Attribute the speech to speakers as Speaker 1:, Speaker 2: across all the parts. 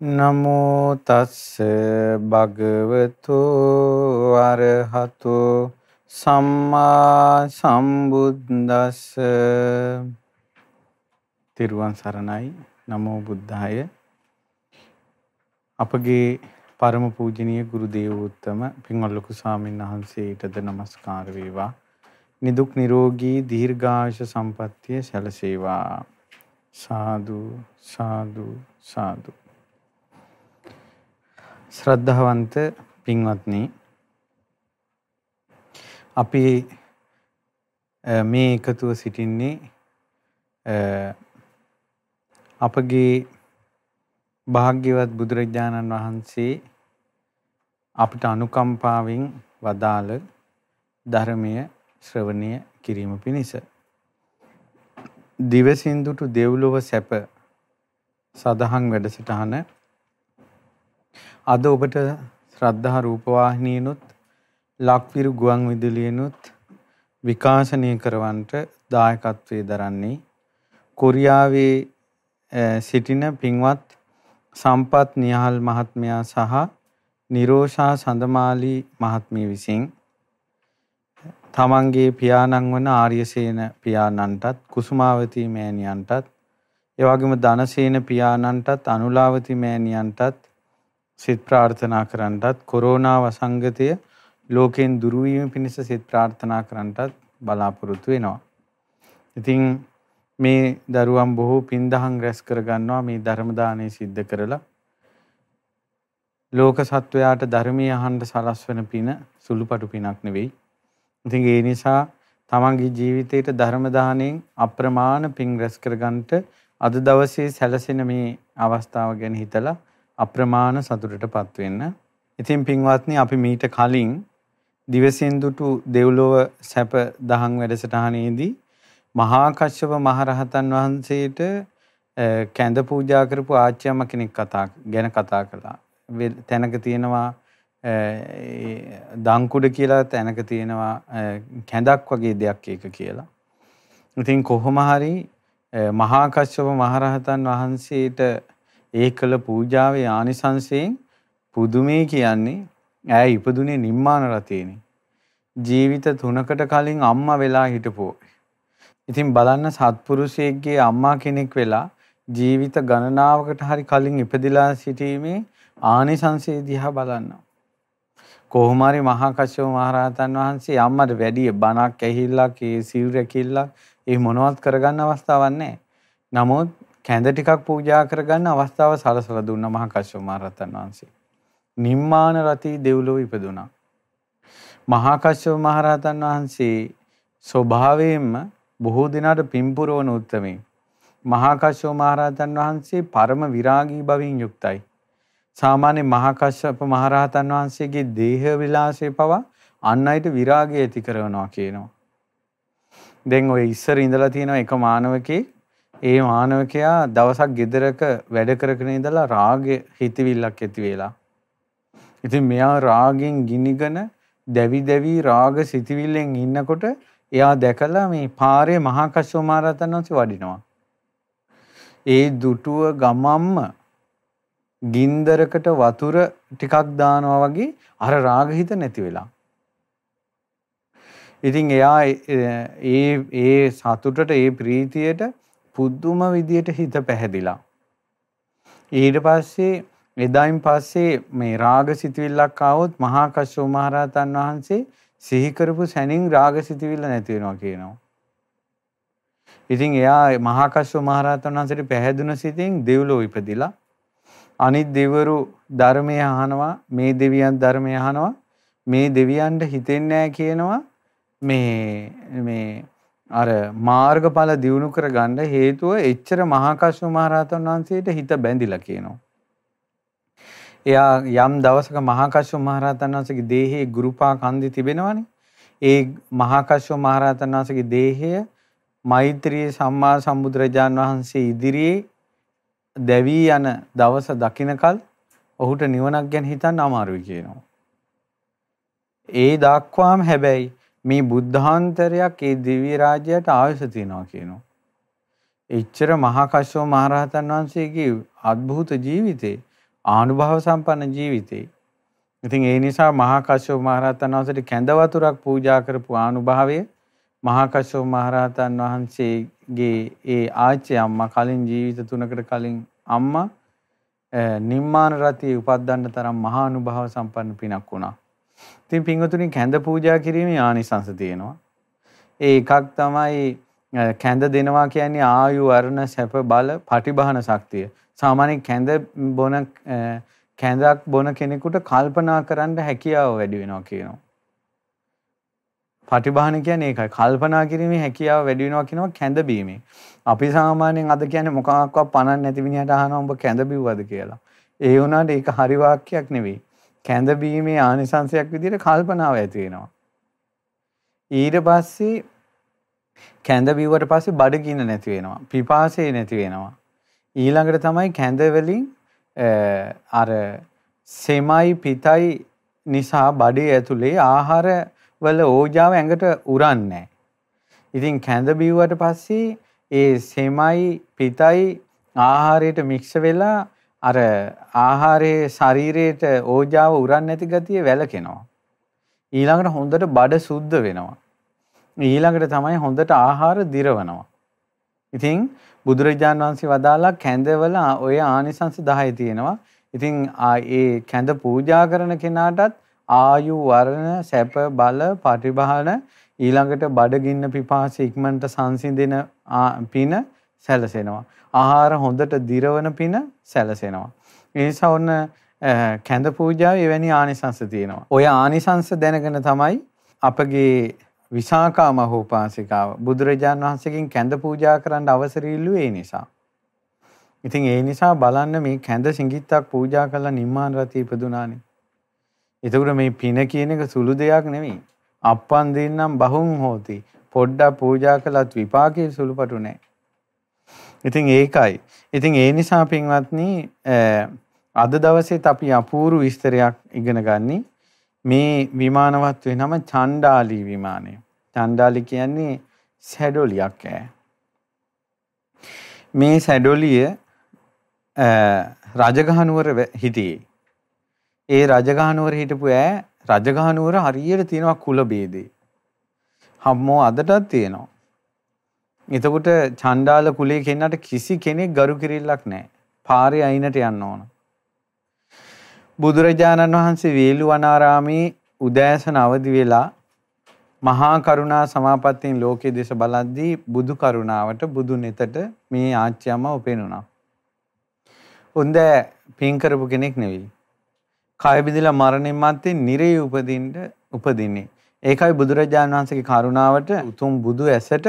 Speaker 1: නමෝ තස්ස භගවතු අරහතු සම්මා සම්බුද්දස්ස. තිරුවන් සරණයි. නමෝ බුද්ධාය. අපගේ පරම පූජනීය ගුරු දේවෝත්තම පින්වත් ලොකු ස්වාමීන් වහන්සේටද নমස්කාර වේවා. නිදුක් නිරෝගී දීර්ඝායුෂ සම්පන්නිය සැලසේවා. සාදු සාදු සාදු. ශ්‍රද්ධාවන්ත පින්වත්නි අපි මේ එකතුව සිටින්නේ අපගේ භාග්‍යවත් බුදුරජාණන් වහන්සේ අපිට අනුකම්පාවෙන් වදාළ ධර්මය ශ්‍රවණය කිරීම පිණිස. දිවසින්දුට දෙව්ලොව සැප සදහන් වැඩසටහන අද ඔබට ශ්‍රද්ධා රූපවාහිනියනොත් ලක්විරු ගුවන් විදුලියනොත් විකාශනය කරවන්නට දායකත්වයේ දරන්නේ. කොරියාවේ සිටින පින්වත් සම්පත් නිහල් මහත්මයා සහ නිරෝෂා සඳමාලි මහත්මිය විසින් තමන්ගේ පියාණන් වන ආර්යසේන පියාණන්ටත් කුසුමාවතී මෑණියන්ටත් එවැගේම ධනසේන පියාණන්ටත් අනුලාවති මෑණියන්ටත් සිත ප්‍රාර්ථනා කරන්නටත් කොරෝනා වසංගතය ලෝකෙන් දුරු වීම පිණිස සිත ප්‍රාර්ථනා කරන්නටත් බලාපොරොත්තු වෙනවා. ඉතින් මේ දරුවන් බොහෝ පින්දහම් රැස් කරගන්නවා මේ ධර්ම දානය සිද්ධ කරලා ලෝක සත්වයාට ධර්මීය අහන්න සලස්වන පින සුළුපටු පිනක් නෙවෙයි. ඉතින් ඒ නිසා තමන්ගේ ජීවිතේට ධර්ම දාණයෙන් අප්‍රමාණ පින් රැස් කරගන්නට අද දවසේ සැලසෙන මේ අවස්ථාව ගැන හිතලා අප්‍රමාණ සතුටටපත් වෙන්න. ඉතින් පින්වත්නි අපි මීට කලින් දිවසින්දුටු දෙව්ලොව සැප දහම් වැඩසටහනේදී මහා කශ්‍යප මහරහතන් වහන්සේට කැඳ පූජා කරපු ආච්චියම්ම කෙනෙක් කතා ගැන කතා කළා. තැනක තියෙනවා දංකුඩ කියලා තැනක තියෙනවා කැඳක් වගේ දෙයක් ඒක කියලා. ඉතින් කොහොම හරි මහා කශ්‍යප මහරහතන් වහන්සේට ඒ කළ පූජාවේ ආනිසංසයෙන් පුදුමේ කියන්නේ ඈ ඉපදුනේ නිම්මාන රතේනේ. ජීවිත තුනකට කලින් අම්මා වෙලා හිටපෝ. ඉතින් බලන්න සත්පුරුෂයෙක්ගේ අම්මා කෙනෙක් වෙලා ජීවිත ගණනාවකට හරි කලින් ඉපදිලා සිටීමේ ආනිසංසය දිහා බලන්න. කොහොම හරි මහා කශ්‍යප මහරහතන් වහන්සේ අම්මට වැඩි බණක් ඇහිල්ලක් ඒ සිල් රැකිල්ලක් ඒ මොනවත් කරගන්න අවස්ථාවක් නැහැ. නමුත් කැඳ ටිකක් පූජා කරගන්න අවස්ථාව සලසලා දුන්න මහා කශ්‍යප මහ රහතන් වහන්සේ. නිම්මාන රති දෙව්ලොව ඉපදුනා. මහා කශ්‍යප මහ රහතන් වහන්සේ ස්වභාවයෙන්ම බොහෝ දිනාට පිම්පුරවන උත්තමේ. මහා කශ්‍යප මහ රහතන් වහන්සේ පරම විරාගී බවින් යුක්තයි. සාමාන්‍ය මහා කශ්‍යප මහ රහතන් වහන්සේගේ දේහ විලාසය පවා අන් අයට විරාගය ඇති කරනවා කියනවා. දැන් ඔය ඉස්සර ඉඳලා තියෙන එක මානවකෙක් ඒ මානවකයා දවසක් ගෙදරක වැඩ කරගෙන ඉඳලා රාගය හිතවිල්ලක් ඇති වෙලා. ඉතින් මෙයා රාගෙන් ගිනිගෙන දැවි දැවි රාග සිතවිල්ලෙන් ඉන්නකොට එයා දැකලා මේ පාරේ මහා කස්සප මහ රහතන් වහන්සේ වඩිනවා. ඒ දුටුව ගමම්ම ගින්දරකට වතුර ටිකක් දානවා වගේ අර රාග හිත නැති වෙලා. ඉතින් එයා ඒ ඒ සතුටට ඒ ප්‍රීතියට පුදුම විදියට හිත පැහැදිලා. ඊට පස්සේ එදායින් පස්සේ මේ රාග සිතවිල්ලක් ආවොත් මහා කස්සප මහරහතන් වහන්සේ සිහි කරපු සැනින් රාග සිතවිල්ල නැති වෙනවා කියනවා. ඉතින් එයා මහා කස්සප මහරහතන් වහන්සේට පැහැදුන සිතින් දෙව්ලොව ඉපදිලා අනිත් දෙවරු ධර්මය අහනවා මේ දෙවියන් ධර්මය අහනවා මේ දෙවියන්ට හිතෙන්නේ නැහැ කියනවා මේ මේ අර මාර්ගඵල දියුණු කරගන්න හේතුව එච්චර මහා කශ්‍යප මහ රහතන් වහන්සේට හිත බැඳිලා කියනවා. එයා යම් දවසක මහා කශ්‍යප මහ රහතන් වහන්සේගේ දේහයේ ගුරුපා කන්දි තිබෙනවනේ. ඒ මහා කශ්‍යප මහ රහතන් වහන්සේගේ දේහය මෛත්‍රී සම්මා සම්බුදුරජාන් වහන්සේ ඉදිරියේ දැවි යන දවස දකින්නකල් ඔහුට නිවනක් ගැන හිතන්න අමාරුයි කියනවා. ඒ දක්වාම හැබැයි මේ බුද්ධාන්තරයක් ඒ දිව්‍ය රාජ්‍යයට ආයස තියනවා කියනවා. එච්චර මහා කශ්‍යප මහරහතන් වහන්සේගේ අద్භූත ජීවිතේ ආනුභාව සම්පන්න ජීවිතේ. ඉතින් ඒ නිසා මහා කශ්‍යප මහරහතන් වහන්සේට කැඳ වතුරක් පූජා කරපු ආනුභාවය මහා කශ්‍යප මහරහතන් වහන්සේගේ ඒ ආච්චි අම්මා කලින් ජීවිත තුනකට කලින් අම්මා නිම්මාන රතිය උපද්දන්න තරම් මහා අනුභව සම්පන්න පිනක් වුණා. ඉතින් පින්වතුනි කැඳ පූජා කිරීමේ ආනිසංස තියෙනවා. ඒ එකක් තමයි කැඳ දෙනවා කියන්නේ ආයු වර්ණ සැප බල පටිභාන ශක්තිය. සාමාන්‍ය කැඳ බොන කැඳක් බොන කෙනෙකුට කල්පනා කරන්න හැකියාව වැඩි වෙනවා කියනවා. පටිභාන කියන්නේ ඒකයි. කල්පනා කිරීමේ හැකියාව වැඩි වෙනවා කියනවා කැඳ බීමේ. අපි සාමාන්‍යයෙන් අද කියන්නේ මොකක්වත් පණක් නැති විනිහට අහනවා උඹ කැඳ බිව්වද කියලා. ඒ වුණාට ඒක හරි වාක්‍යයක් නෙවෙයි. කැඳ බීමේ ආනිසංශයක් විදිහට කල්පනාව ඇති වෙනවා. ඊට පස්සේ කැඳ බිව්වට පස්සේ බඩගින්න නැති වෙනවා. පිපාසය නැති වෙනවා. ඊළඟට තමයි කැඳ වලින් අර සෙමයි පිතයි නිසා බඩේ ඇතුලේ ආහාර වල ඕජාව ඇඟට උරන්නේ ඉතින් කැඳ බිව්වට පස්සේ ඒ සෙමයි පිතයි ආහාරයට මික්ස් වෙලා අර ආහාරයේ ශරීරයට ඕජාව උරන්නේ නැති ගතිය වැළකෙනවා. ඊළඟට හොඳට බඩ සුද්ධ වෙනවා. ඊළඟට තමයි හොඳට ආහාර දිරවනවා. ඉතින් බුදුරජාන් වහන්සේ වදාලා කැඳවල ඔය ආනිසංස 10 තියෙනවා. ඉතින් ඒ කැඳ පූජා කරන කෙනාටත් ආයු වර්ණ සැප බල පටිභාන ඊළඟට බඩගින්න පිපාස ඉක්මනට සංසිඳෙන පින සැලසෙනවා. ආහාර හොඳට දිරවන පින සැලසෙනවා. ඒ නිසා ඔන්න කැඳ පූජාවේ එවැනි ආනිසංස තියෙනවා. ඔය ආනිසංස දැනගෙන තමයි අපගේ විසාකා මහෝපාසිකාව බුදුරජාන් වහන්සේගෙන් කැඳ පූජා කරන්න අවසර ඉල්ලුවේ ඒ නිසා. ඉතින් ඒ නිසා බලන්න මේ කැඳ සිඟිත්තක් පූජා කළා නිම්මාන රති ඉපදුනානේ. එතකොට මේ පින කියන එක සුළු දෙයක් නෙවෙයි. අප්පන් දෙන්නම් බහුන් හෝති. පොඩ්ඩක් පූජා කළත් විපාකේ සුළුපටු නැහැ. ඉතින් ඒකයි. ඉතින් ඒ නිසා පින්වත්නි අද දවසේත් අපි අපූර්ව විස්තරයක් ඉගෙන ගන්නේ මේ විමානවත්වේ නම චණ්ඩාලි විමානය. චණ්ඩාලි කියන්නේ සැඩොලියක් ඈ. මේ සැඩොලිය රජගහනුවර හිටියේ. ඒ රජගහනුවර හිටපු ඈ රජගහනුවර හරියට තියෙනවා කුල ભેදේ. හම්මෝ අදටත් තියෙනවා. එතකොට චණ්ඩාල කුලේ කෙන්නට කිසි කෙනෙක් ගරු කිරිල්ලක් නැහැ. පාරේ අයිනට යන්න ඕන. බුදුරජාණන් වහන්සේ වේළුවනාරාමේ උදෑසන අවදි වෙලා මහා කරුණා සමාපත්තියෙන් ලෝකයේ දෙස බලද්දී බුදු කරුණාවට බුදු නෙතට මේ ආච්චියම උපෙනුණා. උන්ද පින් කරපු කෙනෙක් නෙවෙයි. කය බිඳලා මරණින් මත්තේ නිරේ උපදින්න උපදින්නේ. ඒකයි බුදුරජාණන් වහන්සේගේ කරුණාවට උතුම් බුදු ඇසට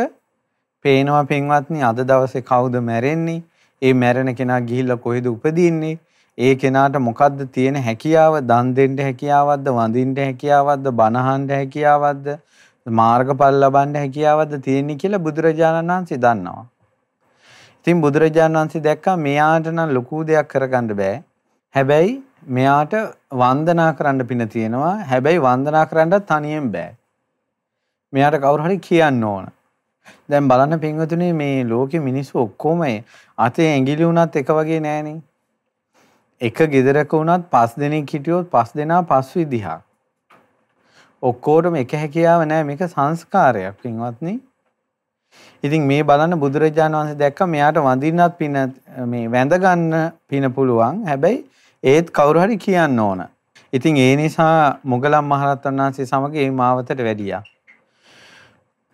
Speaker 1: පේනවා පින්වත්නි අද දවසේ කවුද මැරෙන්නේ? ඒ මැරෙන කෙනා ගිහිල්ලා කොහෙද උපදින්නේ? ඒ කෙනාට මොකද්ද තියෙන හැකියාව දන් දෙන්න හැකියාවක්ද වඳින්න හැකියාවක්ද බණහන්න හැකියාවක්ද මාර්ගඵල ලබන්න හැකියාවක්ද තියෙන්නේ කියලා බුදුරජාණන් වහන්සේ දන්නවා. ඉතින් බුදුරජාණන් වහන්සේ දැක්කා මෙයාට නම් ලොකු දෙයක් කරගන්න බෑ. හැබැයි මෙයාට වන්දනා කරන්න පින තියෙනවා. හැබැයි වන්දනා කරන්නත් තනියෙන් බෑ. මෙයාට කවුරු හරි කියන්න ඕන. දැන් බලන්න පින්වතුනි මේ ලෝකෙ මිනිස්සු ඔක්කොම අතේ ඇඟිලි වුණත් එක වගේ නෑනේ. එක ගෙදරක වුණත් පස් දෙනෙක් හිටියොත් පස් දෙනා පස් විදිහක්. ඔක්කොටම එක හැකියාව නැහැ මේක සංස්කාරයක් පින්වත්නි. ඉතින් මේ බලන්න බුදුරජාණන් වහන්සේ දැක්ක මෙයාට වඳින්නත් පින මේ වැඳ ගන්න පින පුළුවන්. හැබැයි ඒත් කවුරු හරි කියන්න ඕන. ඉතින් ඒ නිසා මොගලම් මහරහතන් වහන්සේ සමග මේ මාවතට වැඩියා.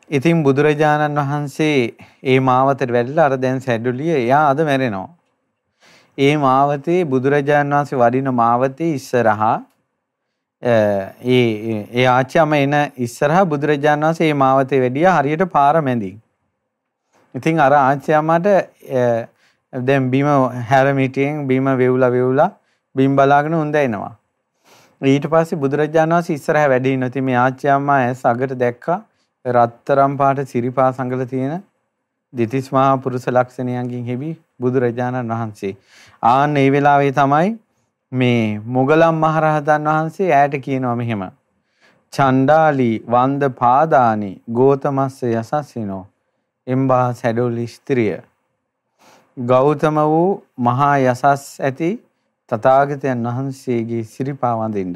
Speaker 1: ඉතින් බුදුරජාණන් වහන්සේ ඒ මාවතට වැඩිලා අර දැන් සැඩුලිය එයා අද මැරෙනවා. ඒ මාවතේ බුදුරජාණන් වහන්සේ වඩින මාවතේ ඉස්සරහා ඒ ඒ ආච්චියම එන ඉස්සරහා බුදුරජාණන් වහන්සේ මේ මාවතේ වැඩියා හරියට පාර මැදින්. ඉතින් අර ආච්චියමට දැන් බිම හැරමිටියෙන් බිම වෙවුලා වෙවුලා බිම් බලාගෙන උන්ද එනවා. ඊට පස්සේ බුදුරජාණන් වහන්සේ ඉස්සරහා වැඩි ඉන්න. ඉතින් මේ ආච්චියම්මා ඇස් අගට දැක්කා රත්තරම් පාට සිරිපා සංගල තියෙන දෙතිස් මහා පුරුෂ ලක්ෂණයන්ගෙන් හෙබි බුදුරජාණන් වහන්සේ. ආන්න ඒ වෙලාවේ තමයි මේ මුගලම් මහරහතන් වහන්සේ ඈට කියනවා මෙහෙම. චණ්ඩාලි වන්ද පාදානි ගෝතමස්ස යසස්සිනෝ එම්බා සැඩොලි ස්ත්‍රිය. ගෞතම වූ මහා යසස් ඇති තථාගතයන් වහන්සේගේ සිරිපා වඳින්න.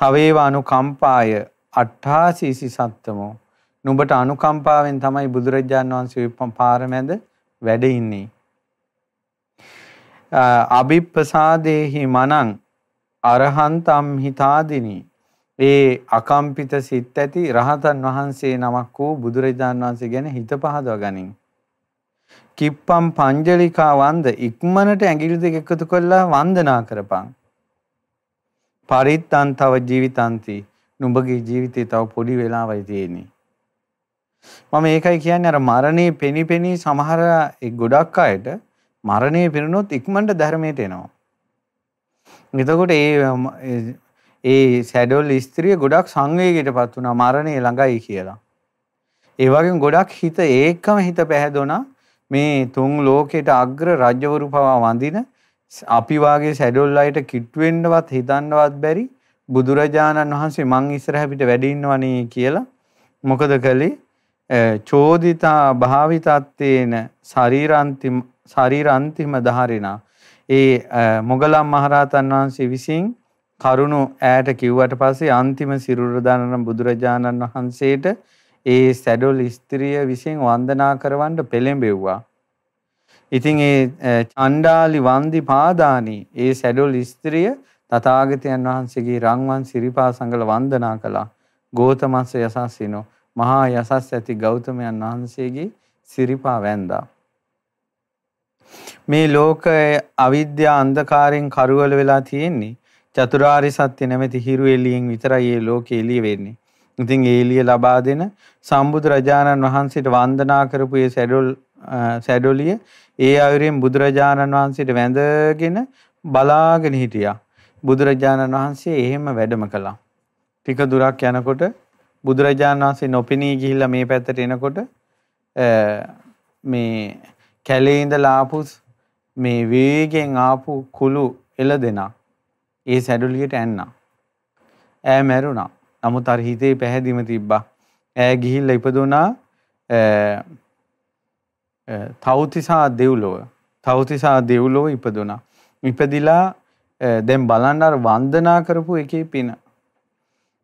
Speaker 1: තවේව අනුකම්පාය අට්ඨාසීසි සත්තමෝ නුඹට අනුකම්පාවෙන් තමයි බුදුරජාන් වහන්සේ පාර මැද වැඩ ඉන්නේ. අභිප්පසාදේහි මනං අරහන්තම් හිතාදිනී ඒ අකම්පිත සිත් ඇති රහතන් වහන්සේ නමක් වූ බුදුරජාණන් වහන්සේ ගැන හිත පහදව ගනින්. කිප්පම් පංජලිකා වන්ද ඉක්මනට ඇඟිලි දෙක එකතු කරලා වන්දනා කරපන්. පරිත්තන් තව ජීවිතන්ති නුඹගේ ජීවිතේ තව පොඩි වෙලාවයි තියෙන්නේ. මම ඒකයි කියන්නේ අර මරණේ පෙනි පෙනී සමහර ගොඩක් අයට මරණය පිරුණොත් ඉක්මනට ධර්මයට එනවා. එතකොට ඒ ඒ සැඩොල් ස්ත්‍රිය ගොඩක් සංවේගයටපත් වුණා මරණය ළඟයි කියලා. ඒ වගේම ගොඩක් හිත ඒකම හිත පැහැදුණා මේ තුන් ලෝකෙට අග්‍ර රජවරු පවා වඳින අපි වාගේ සැඩොල් අයට කිට්ටු වෙන්නවත් හිතන්නවත් බැරි බුදුරජාණන් වහන්සේ මං ඉස්සරහ පිට වැඩ ඉන්නවනේ කියලා මොකද කළේ චෝදිතා භාවිතත්තේන ශරීරාන්තිම ශරීරාන්තිම ධාරිනා ඒ මොගලම් මහරහතන් වහන්සේ විසින් කරුණු ඈට කිව්වට පස්සේ අන්තිම සිරුර දනන බුදුරජාණන් වහන්සේට ඒ සැඩොල් ස්ත්‍රිය විසින් වන්දනා කරවන්න පෙළඹෙව්වා. ඉතින් ඒ චණ්ඩාලි වන්දි පාදානි ඒ සැඩොල් ස්ත්‍රිය තථාගතයන් වහන්සේගේ රන්වන් සිරිපා සංගල වන්දනා කළා. ගෝතමස්ස යසස්සිනෝ මහා යසස් ඇති ගෞතමයන් වහන්සේගේ සිරිපා වැන්දා. මේ ලෝකයේ අවිද්‍යා අන්ධකාරයෙන් කරවල වෙලා තියෙන්නේ චතුරාර්ය සත්‍ය නැමැති හිරු එළියෙන් විතරයි මේ ලෝකේ එළිය වෙන්නේ. ඉතින් ඒ එළිය ලබා දෙන සම්බුදු රජාණන් වහන්සේට වන්දනා කරපු ඒ සැඩොල් සැඩොලිය ඒ අයුරින් බුදුරජාණන් වහන්සේට වැඳගෙන බලාගෙන හිටියා. බුදුරජාණන් වහන්සේ එහෙම වැඩම කළා. ටික දුරක් යනකොට බුදුරජාණන් වහන්සේ නොපෙනී ගිහිල්ලා මේ පැත්තට එනකොට මේ කැලේ ඉඳලා ආපු මේ වේගෙන් ආපු කුළු එළදෙනා ඒ සැඩොලියට ඇන්නා. ඈ මැරුණා. නමුත් අර හිතේ පැහැදිම තිබ්බා. ඈ ගිහිල්ලා ඉපදුනා තෞතිසා දෙව්ලොව. තෞතිසා දෙව්ලොව ඉපදුනා. ඉපදිලා දැන් බලන්න අර වන්දනා කරපු එකේ පින.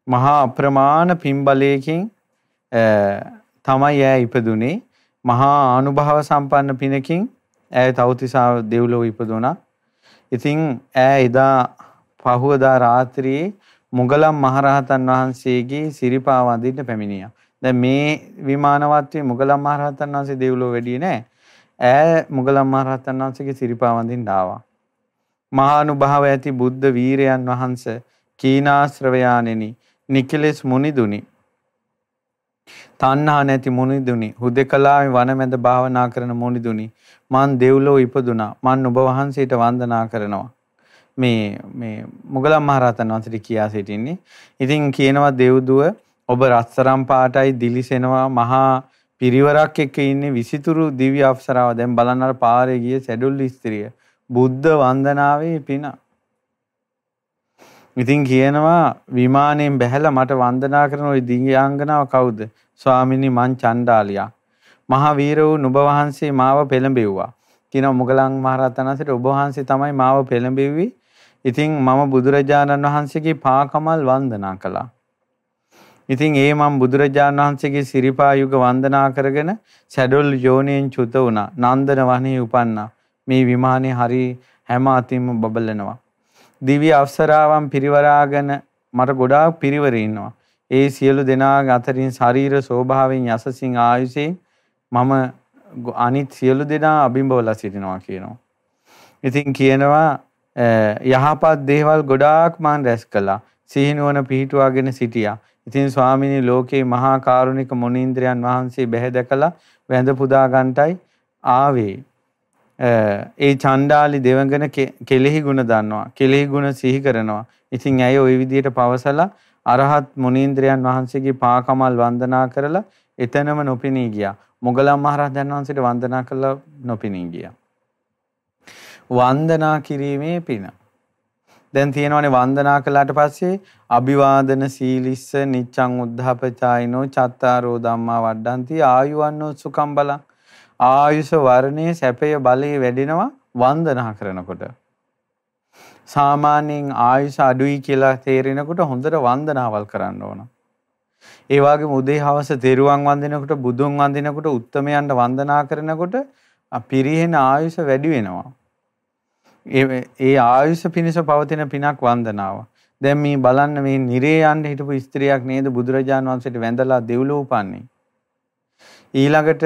Speaker 1: මහා අප්‍රමාණ පින් බලයකින් තමයි ඈ ඉපදුනේ. මහා ආනුභාව සම්පන්න පිනකින් ඈ තෞතිසා දෙව්ලොව ඉපදුනා. ඉතින් ඈ එදා පහුවදා රාත්‍රියේ මුගලන් මහරහතන් වහන්සේගේ සිරිපා වඳින්න පැමිණියා. දැන් මේ විමානවත්වයේ මුගලන් මහරහතන් වහන්සේ දෙව්ලොව වැඩියේ නැහැ. ඈ මුගලන් මහරහතන් වහන්සේගේ සිරිපා වඳින්න ආවා. මහානුභාව ඇති බුද්ධ වීරයන් වහන්සේ කීනාශ්‍රවයානෙනි නිකලෙස් මුනිදුනි. තණ්හා නැති මුනිදුනි. හුදකලාවේ වනමැද භාවනා කරන මුනිදුනි. මන් දෙව්ලොව ඉපදුනා මන් ඔබ වහන්සේට වන්දනා කරනවා. මේ මේ මුගලන් මහරහතන් වහන්සේට කියා සිටින්නේ. ඉතින් කියනවා දෙව්දුව ඔබ රත්තරම් පාටයි දිලිසෙනවා. මහා පිරිවරක් එක්ක ඉන්නේ විසිතුරු දිව්‍ය අප්සරාව. දැන් බලන්න අර පාරේ ගිය සැඩොල් ස්ත්‍රිය. බුද්ධ වන්දනාවේ පින. ඉතින් කියනවා විමානයෙන් බැහැලා මට වන්දනා කරන ওই දිව්‍යාංගනාව කවුද? ස්වාමිනී මං චණ්ඩාලියා. මහා වීර වූ නුඹ වහන්සේ මාව පෙළඹෙව්වා. කියනවා මුගලන් මහරහතන් වහන්සේට ඔබ වහන්සේ තමයි මාව පෙළඹෙව්වේ ඉතින් මම බුදුරජාණන් වහන්සේගේ පාකමල් වන්දනා කළා. ඉතින් ඒ මම බුදුරජාණන් වහන්සේගේ සිරිපා යුග වන්දනා කරගෙන සැඩොල් යෝනියෙන් චුත වුණා. නන්දන වනේ උපන්නා. මේ විමානේ හරි හැම අතින්ම බබලනවා. දිව්‍ය අප්සරාවන් පිරිවරාගෙන මට ගොඩාක් පිරිවර ඉන්නවා. ඒ සියලු දෙනාගේ අතරින් ශරීර ස්වභාවයෙන් යසසින් ආයුෂයෙන් මම අනිත් සියලු දෙනා අභිම්බවලා සිටිනවා කියනවා. ඉතින් කියනවා යහපත් දේවල් ගොඩාක් මං රැස් කළා. සිහිනුවන පිහිටුවාගෙන සිටියා. ඉතින් ස්වාමිනී ලෝකේ මහා කාරුණික මුනීන්ද්‍රයන් වහන්සේ බැහැ දැකලා වැඳ පුදා ගන්ටයි ආවේ. ඒ චණ්ඩාලි දෙවඟන කෙලෙහි ගුණ දන්නවා. කෙලෙහි ගුණ සිහි කරනවා. ඉතින් ඇය ওই විදිහට පවසලා අරහත් මුනීන්ද්‍රයන් වහන්සේගේ පාකමල් වන්දනා කරලා එතනම නොපිනී ගියා. මොගලන් මහරහතන් වහන්සේට වන්දනා කළා නොපිනී ගියා. වන්දනා කිරීමේ පින. දැන් තියෙනවානේ වන්දනා කළාට පස්සේ අභිවාදන සීලිස්ස නිච්ඡං උද්ධාපචායිනෝ චත්තාරෝ ධම්මා වඩ්ඩಂತಿ ආයුවන්‍නෝ සුඛම් බලං ආයුෂ වර්ණයේ සැපය බලයේ වැඩෙනවා වන්දනා කරනකොට. සාමාන්‍යයෙන් ආයුෂ අඩුයි කියලා තේරෙනකොට හොඳට වන්දනාවල් කරන්න ඕන. ඒ වගේම උදේ හවස තෙරුවන් වන්දිනකොට බුදුන් වන්දිනකොට උත්තමයන්ට වන්දනා කරනකොට පිරිහෙන ආයුෂ වැඩි වෙනවා. ඒ ආයුෂ පිණිස පවතින පිනක් වන්දනාව. දැන් මේ බලන්න මේ නිරේ යන්න හිටපු ස්ත්‍රියක් නේද බුදුරජාණන් වහන්සේට වැඳලා දෙව්ලොව උපන්නේ. ඊළඟට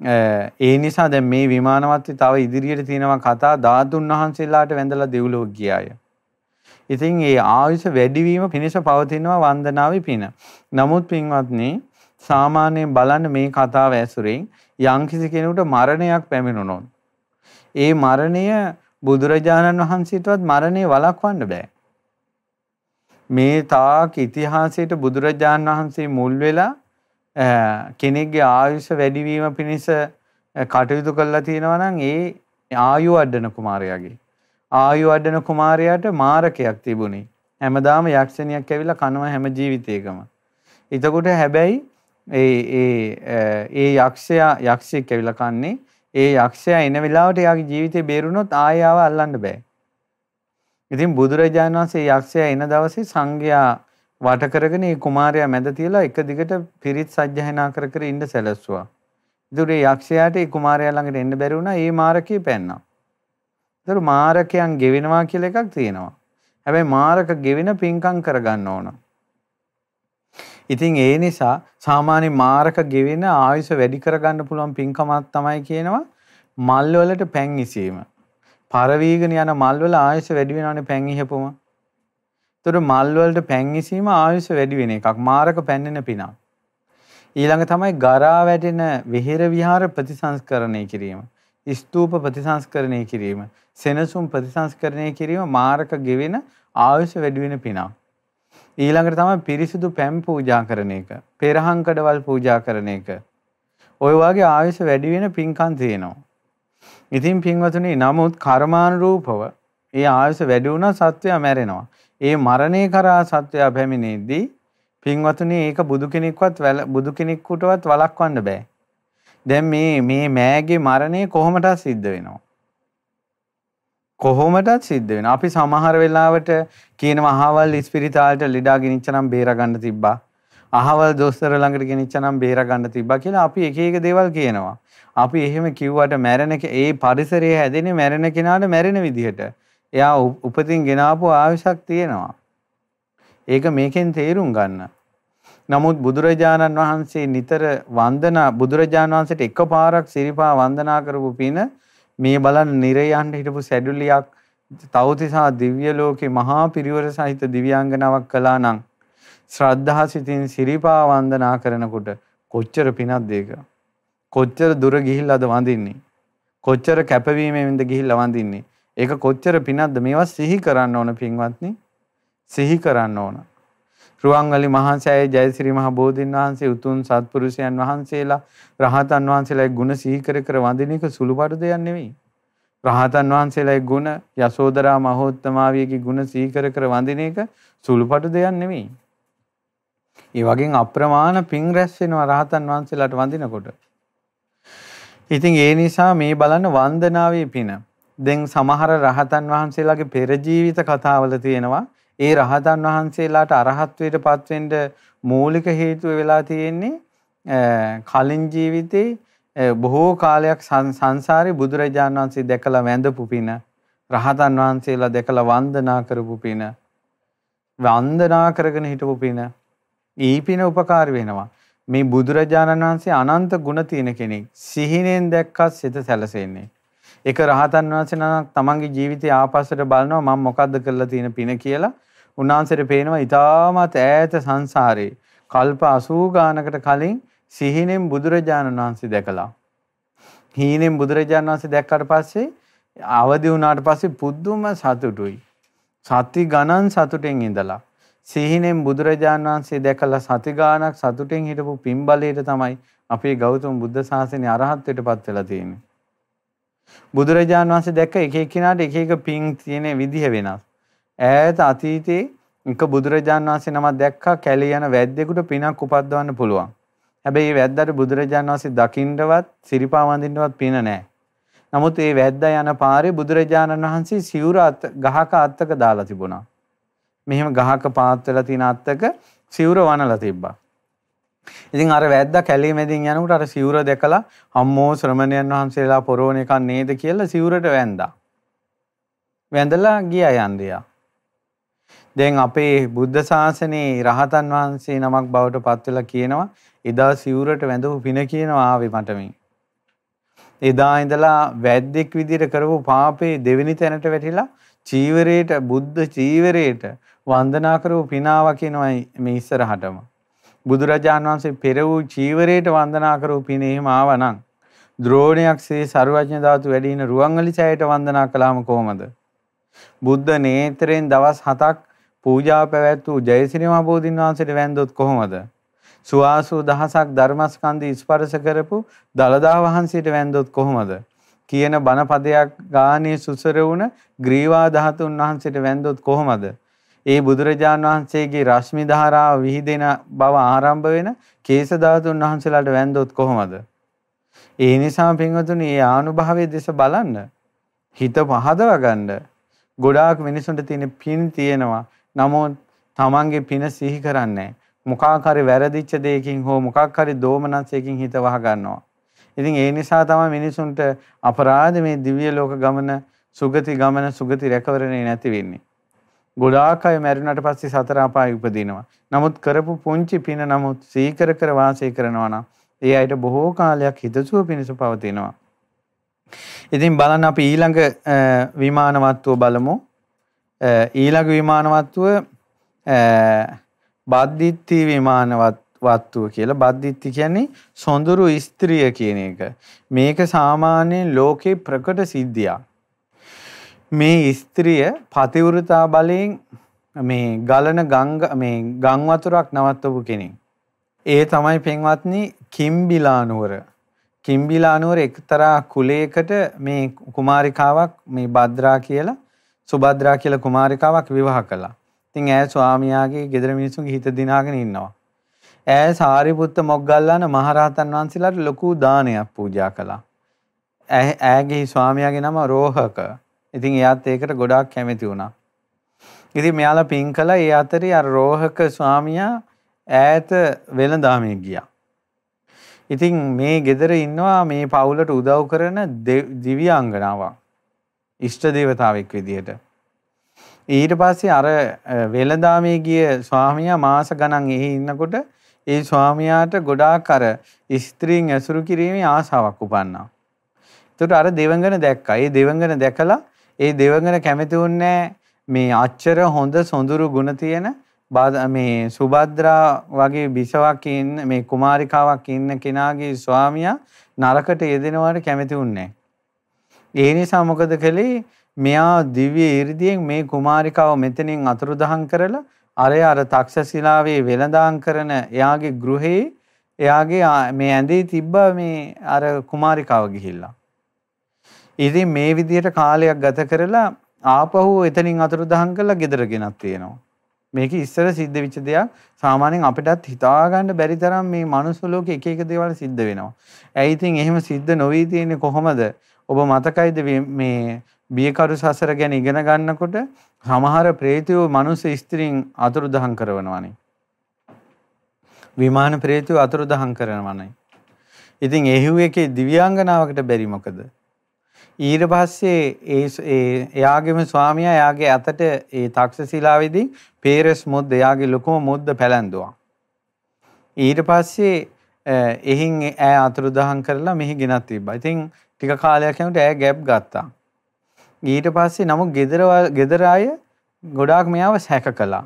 Speaker 1: ඒ නිසා දැන් මේ විමානවත්වි තව ඉදිරියට තියෙනවා කතා ධාතුන් වහන්සේලාට වැඳලා දෙව්ලොව ගියාය. ඉතින් ඒ ආයුෂ වැඩිවීම පිණිස පවතිනවා වන්දනාවේ පින. නමුත් පින්වත්නි සාමාන්‍යයෙන් බලන්න මේ කතාව ඇසුරෙන් යම්කිසි කෙනෙකුට මරණයක් පැමිණුණොත් ඒ මරණය බුදුරජාණන් වහන්සේටවත් මරණය වළක්වන්න බෑ. මේ තාක් ඉතිහාසයට බුදුරජාණන් වහන්සේ මුල් වෙලා කෙනෙක්ගේ ආයුෂ වැඩිවීම පිණිස කටයුතු කරලා තියෙනවා නම් ඒ ආයු වඩන කුමාරයාගේ ආයු වඩන කුමාරයාට මාරකයක් තිබුණේ හැමදාම යක්ෂණියක් ඇවිල්ලා කනවා හැම ජීවිතේකම. එතකොට හැබැයි ඒ ඒ ඒ යක්ෂයා යක්ෂයෙක් ඇවිල්ලා කන්නේ ඒ යක්ෂයා එන වෙලාවට එයාගේ ජීවිතේ බේරුණොත් ආයෙ ආව අල්ලන්න බෑ. ඉතින් බුදුරජාණන් වහන්සේ යක්ෂයා එන දවසේ සංඝයා වට කරගෙන මේ කුමාරයා මැද තියලා එක දිගට පිරිත් සජ්ජහනා කර කර ඉන්න සැලැස්සුවා. ඒතර ඒ යක්ෂයාට මේ කුමාරයා ළඟට එන්න බැරි වුණා. ඒ මාරකේ පැන්නා. ඒතර මාරකයන් ගෙවෙනවා කියලා එකක් තියෙනවා. හැබැයි මාරක ගෙවෙන පින්කම් කරගන්න ඕන. ඉතින් ඒ නිසා සාමාන්‍ය මාරක ගෙවෙන ආයුෂ වැඩි කරගන්න පුළුවන් පින්කමක් තමයි කියනවා මල් වලට පැන් ඉසීම. පරවීගෙන යන මල් වල ආයුෂ වැඩි වෙනවනේ පැන් ඉහපුම. ඒතර මල් වලට පැන් ඉසීම ආයුෂ වැඩි වෙන එකක්. මාරක පැන්නෙන පිනක්. ඊළඟ තමයි ගරා වැටෙන විහෙර විහාර ප්‍රතිසංස්කරණය කිරීම. ස්තූප ප්‍රතිසංස්කරණය කිරීම. සෙනසුම් ප්‍රතිසංස්කරණය කිරීම මාරක ගෙවෙන ආයුෂ වැඩි වෙන පිනක්. ඊළඟට තමයි පිරිසිදු පැම් පූජා කරන එක. පෙරහන් කඩවල් පූජා කරන එක. ඔය වගේ ආයුෂ වැඩි වෙන පින්කම් තියෙනවා. ඉතින් පින්වතුනි නමුත් කර්මානුරූපව ඒ ආයුෂ වැඩි වුණා සත්වයා මැරෙනවා. ඒ මරණය කරා සත්වයා පැමිණෙද්දී පින්වතුනි ඒක බුදු කෙනෙක්වත් බුදු කෙනෙකුටවත් වළක්වන්න බෑ. දැන් මේ මේ මෑගේ මරණය කොහොමද සිද්ධ වෙනවා? කොහොමදත් සිද්ධ වෙනවා. අපි සමහර වෙලාවට කියනවා අහවල් ඉස්පිරිතාලට ලෙඩා ගෙනිච්චනම් බේර ගන්න තිබ්බා. අහවල් දොස්තර ළඟට ගෙනිච්චනම් බේර ගන්න තිබ්බා කියලා අපි එක එක දේවල් කියනවා. අපි එහෙම කිව්වට මැරෙන ඒ පරිසරය හැදෙන්නේ මැරෙන කෙනාට මැරෙන විදිහට. එයා උපතින් ගෙනාපු ආයුෂක් තියෙනවා. ඒක මේකෙන් තේරුම් ගන්න. නමුත් බුදුරජාණන් වහන්සේ නිතර වන්දනා බුදුරජාණන් වහන්සේට එකපාරක් සිරිපා වන්දනා කරපු පින මේ බලන්න නිරයන්ට හිටපු සැඩුලියක් තවතිසා දිව්‍ය ලෝකේ මහා පිරිවර සහිත දිව්‍යාංගනාවක් කළා නම් ශ්‍රද්ධා සිතින් සිරිපා වන්දනා කරනකොට කොච්චර පිනක්ද ඒක කොච්චර දුර ගිහිල්ලාද වඳින්නේ කොච්චර කැපවීමෙන්ද ගිහිල්ලා වඳින්නේ ඒක කොච්චර පිනක්ද මේවා සිහි කරන්න ඕන පින්වත්නි. සිහි කරන්න ඕන. රුවන්වැලි මහසෑයේ ජයසිරි මහ බෝධින් වහන්සේ උතුම් සත්පුරුෂයන් වහන්සේලා රහතන් වහන්සේලාගේ ගුණ සිහි කර කර වඳින එක සුළුපටු දෙයක් නෙවෙයි. රහතන් වහන්සේලාගේ ගුණ යසෝදරා මහෝත්තමාවියගේ ගුණ සිහි කර කර වඳින එක සුළුපටු දෙයක් නෙවෙයි. ඒ වගේම අප්‍රමාණ පින් රැස් වෙනවා රහතන් වහන්සේලාට වඳිනකොට. ඉතින් ඒ නිසා මේ බලන්න වන්දනාවේ පින දැන් සමහර රහතන් වහන්සේලාගේ පෙර ජීවිත කතාවල තියෙනවා. ඒ රහතන් වහන්සේලාට අරහත්ත්වයට පත්වෙන්න මූලික හේතුව වෙලා තියෙන්නේ කලින් ජීවිතේ බොහෝ කාලයක් සංසාරේ බුදුරජාණන් වහන්සේ දැකලා වැඳපු පින රහතන් වහන්සේලා දැකලා වන්දනා කරපු පින වන්දනා කරගෙන හිටපු පින ඊ පින උපකාර වෙනවා. මේ බුදුරජාණන් වහන්සේ අනන්ත ගුණ තියෙන කෙනෙක්. සිහිනෙන් දැක්කත් සිත සැලසෙන්නේ. එක රහතන් වහන්සේ නමක් තමන්ගේ ජීවිතය ආපස්සට බලනවා මම මොකද්ද කරලා තියෙන පින කියලා. උන්වහන්සේට පේනවා ඊටමත් ඈත සංසාරේ කල්ප 80 ගානකට කලින් සිහිනෙන් බුදුරජාණන් වහන්සේ දැකලා. හීනෙන් බුදුරජාණන් වහන්සේ දැක්කට පස්සේ අවදි වුණාට පස්සේ පුදුම සතුටුයි. සති ගණන් සතුටෙන් ඉඳලා සිහිනෙන් බුදුරජාණන් වහන්සේ දැකලා සති ගානක් සතුටෙන් හිටපු පින්බලයට තමයි අපේ ගෞතම බුද්ධ ශාසනය අරහත්ත්වයට පත් වෙලා තියෙන්නේ. බුදුරජාණන් වහන්සේ දැක්ක එක එක්කිනාට එක එක පිං තියෙන විදිහ වෙනස්. ඈත අතීතේ එක බුදුරජාණන් වහන්සේ නමක් දැක්කා කැලේ යන වැද්දෙකුට පිනක් උපද්දවන්න පුළුවන්. හැබැයි මේ වැද්දාට බුදුරජාණන් වහන්සේ දකින්නවත් සිරිපා වඳින්නවත් පින නැහැ. නමුත් ඒ වැද්දා යන පාරේ බුදුරජාණන් වහන්සේ සිවුර ගහක අත්තක දාලා තිබුණා. මෙහෙම ගහක පාත් වෙලා තියෙන අත්තක සිවුර වනලා තිබ්බා. ඉතින් අර වැද්දා කැලේ මැදින් යනකොට අර සිවුර දැකලා අම්මෝ ශ්‍රමණයන් වහන්සේලා පොරෝණ එකක් නේද කියලා සිවුරට වැන්දා. වැඳලා ගියා යන්දියා. දැන් අපේ බුද්ධ ශාසනයේ රහතන් වහන්සේ නමක් බවට පත් වෙලා කියනවා එදා සිවුරට වැඳපු පින කියනවා ආවේ මට මේ. එදා ඉඳලා වැද්දෙක් විදිහට කරපු පාපේ දෙවෙනි තැනට වැටිලා චීවරයට බුද්ධ චීවරයට වන්දනා කරපු පිනාව කියනවා මේ ඉස්සරහටම. බුදුරජාණන් වහන්සේ පෙර වූ චීවරයට වන්දනා කරපු පින එහෙම ආවනම් ද්‍රෝණයක්සේ ਸਰවඥ ධාතු වැඩි ඉන රුවන්වැලි සෑයට වන්දනා කළාම කොහොමද? බුද්ධ නේත්‍රයෙන් දවස් 7ක් පූජා පැවැත් වූ ජයසිරි මහ බෝධින් වහන්සේට වැන්දොත් කොහොමද? සුවාසු දහසක් ධර්මස්කන්ධ ස්පර්ශ කරපු දලදා වහන්සේට වැන්දොත් කොහොමද? කියන බණ පදයක් ගානේ සුසර වුණ ග්‍රීවා ධාතුන් වහන්සේට වැන්දොත් කොහොමද? ඒ බුදුරජාන් වහන්සේගේ රශ්මි ධාරාව විහිදෙන බව ආරම්භ වෙන කේස ධාතුන් වහන්සේලාට වැන්දොත් කොහොමද? ඒ නිසා පින්වතුනි මේ ආනුභාවයේ දෙස බලන්න හිත පහදව ගන්න ගොඩාක් මිනිසුන්ට තියෙන පින් තියෙනවා. නමුත් තමන්ගේ පින සිහි කරන්නේ මොකක් හරි වැරදිච්ච දෙයකින් හෝ මොකක් හරි දෝමනසයකින් හිත වහ ගන්නවා. ඉතින් ඒ නිසා තමයි මිනිසුන්ට අපරාධ මේ දිව්‍ය ලෝක ගමන සුගති ගමන සුගති රැකවරණේ නැති වෙන්නේ. ගොඩාක් අය මැරුණට පස්සේ සතර අපාය උපදිනවා. නමුත් කරපු පුංචි පින නමුත් සීකර කර වාසය කරනවා නම් ඒ අයට බොහෝ කාලයක් හිතසුව පිණිස පවතිනවා. ඉතින් බලන්න අපි ඊළඟ විමානවත්ව බලමු. ඊළඟ විමානවත්ව බද්දිත්ති විමානවත් වත්තුව කියලා බද්දිත්ති කියන්නේ සොඳුරු ස්ත්‍රිය කියන එක. මේක සාමාන්‍යයෙන් ලෝකේ ප්‍රකට සිද්ධියක්. මේ ස්ත්‍රිය පතිවෘතා බලයෙන් මේ ගලන ගංග මේ ගම් වතුරක් නවත්තපු කෙනෙක්. ඒ තමයි පින්වත්නි කිම්බිලානුවර. කිම්බිලානුවර එක්තරා කුලයකට මේ කුමාරිකාවක් මේ භද්‍රා කියලා සුභද්‍රා කියලා කුමාරිකාවක් විවාහ කළා. ඉතින් ඈ ස්වාමියාගේ ගෙදර මිනිස්සුන්ගේ හිත දිනාගෙන ඉන්නවා. ඈ සාරිපුත්ත මොග්ගල්ලාන මහරහතන් වහන්සේලාට ලොකු දානයක් පූජා කළා. ඈගේ ස්වාමියාගේ නම රෝහක. ඉතින් එයාත් ඒකට ගොඩාක් කැමති වුණා. ඉතින් මෙයාලා පින් කළා ඒ අතරේ අර රෝහක ස්වාමියා ඈත වෙළඳාමේ ගියා. ඉතින් මේ ගෙදර ඉන්නවා මේ පවුලට උදව් කරන දිව්‍යාංගනාවක්. ඉෂ්ට දේවතාවෙක් විදිහට. ඊට පස්සේ අර වෙළඳාමේ ගිය ස්වාමියා මාස ගණන් එහි ඉන්නකොට ඒ ස්වාමියාට ගොඩාක් අර ස්ත්‍රීන් ඇසුරු කිරීමේ ආසාවක් උපන්නා. ඒකට අර දෙවඟන දැක්කා. ඒ දෙවඟන දැකලා ඒ දෙවඟන කැමති වුණේ මේ අච්චර හොඳ සොඳුරු ගුණ තියෙන මේ සුභද්‍රා වගේ බිසවක් ඉන්න මේ කුමාරිකාවක් ඉන්න කෙනාගේ ස්වාමියා නරකට යෙදෙනවට කැමති වුණේ ඒ නිසා මොකද කළේ? මෙයා දිව්‍ය 이르දියෙන් මේ කුමාරිකාව මෙතනින් අතුරුදහන් කරලා අරය අර තක්ෂශිලාවේ වෙළඳාම් කරන එයාගේ ගෘහේ එයාගේ මේ ඇඳේ තිබ්බ මේ අර කුමාරිකාව ගිහිල්ලා. ඉතින් මේ විදිහට කාලයක් ගත කරලා ආපහු එතනින් අතුරුදහන් කරලා ගෙදර ගෙනත් තියෙනවා. මේක ඉස්සර සිද්ධ වෙච්ච දෙයක්. සාමාන්‍යයෙන් අපිටත් හිතා ගන්න බැරි තරම් මේ මනුස්ස ලෝකේ එක එක දේවල් සිද්ධ වෙනවා. ඇයි ඉතින් එහෙම සිද්ධ නොවී තියෙන්නේ කොහොමද? ඔබ මතකයිද මේ බියකරු සසර ගැන ඉගෙන ගන්නකොට සමහර ප්‍රේතයෝ මනුස්ස ස්ත්‍රීන් අතුරුදහන් කරනවානේ. විමාන ප්‍රේතයෝ අතුරුදහන් කරනවානේ. ඉතින් එහුව එකේ දිව්‍යාංගනාවකට බැරි මොකද? ඊට පස්සේ ඒ එයාගේම ස්වාමියා එයාගේ අතට ඒ තක්ෂශිලාවේදී පේරස් මුද්ද එයාගේ ලොකුම මුද්ද පැලැන්දුවා. ඊට පස්සේ එහින් ඈ අතුරුදහන් කරලා මෙහි ගෙනත් තිබ්බා. ඉතින් ටික කාලයක් යනකොට ඈ ගැප් ගත්තා. ඊට පස්සේ නමුත් ගෙදර ගෙදර අය ගොඩාක් මෙයාව සැක කළා.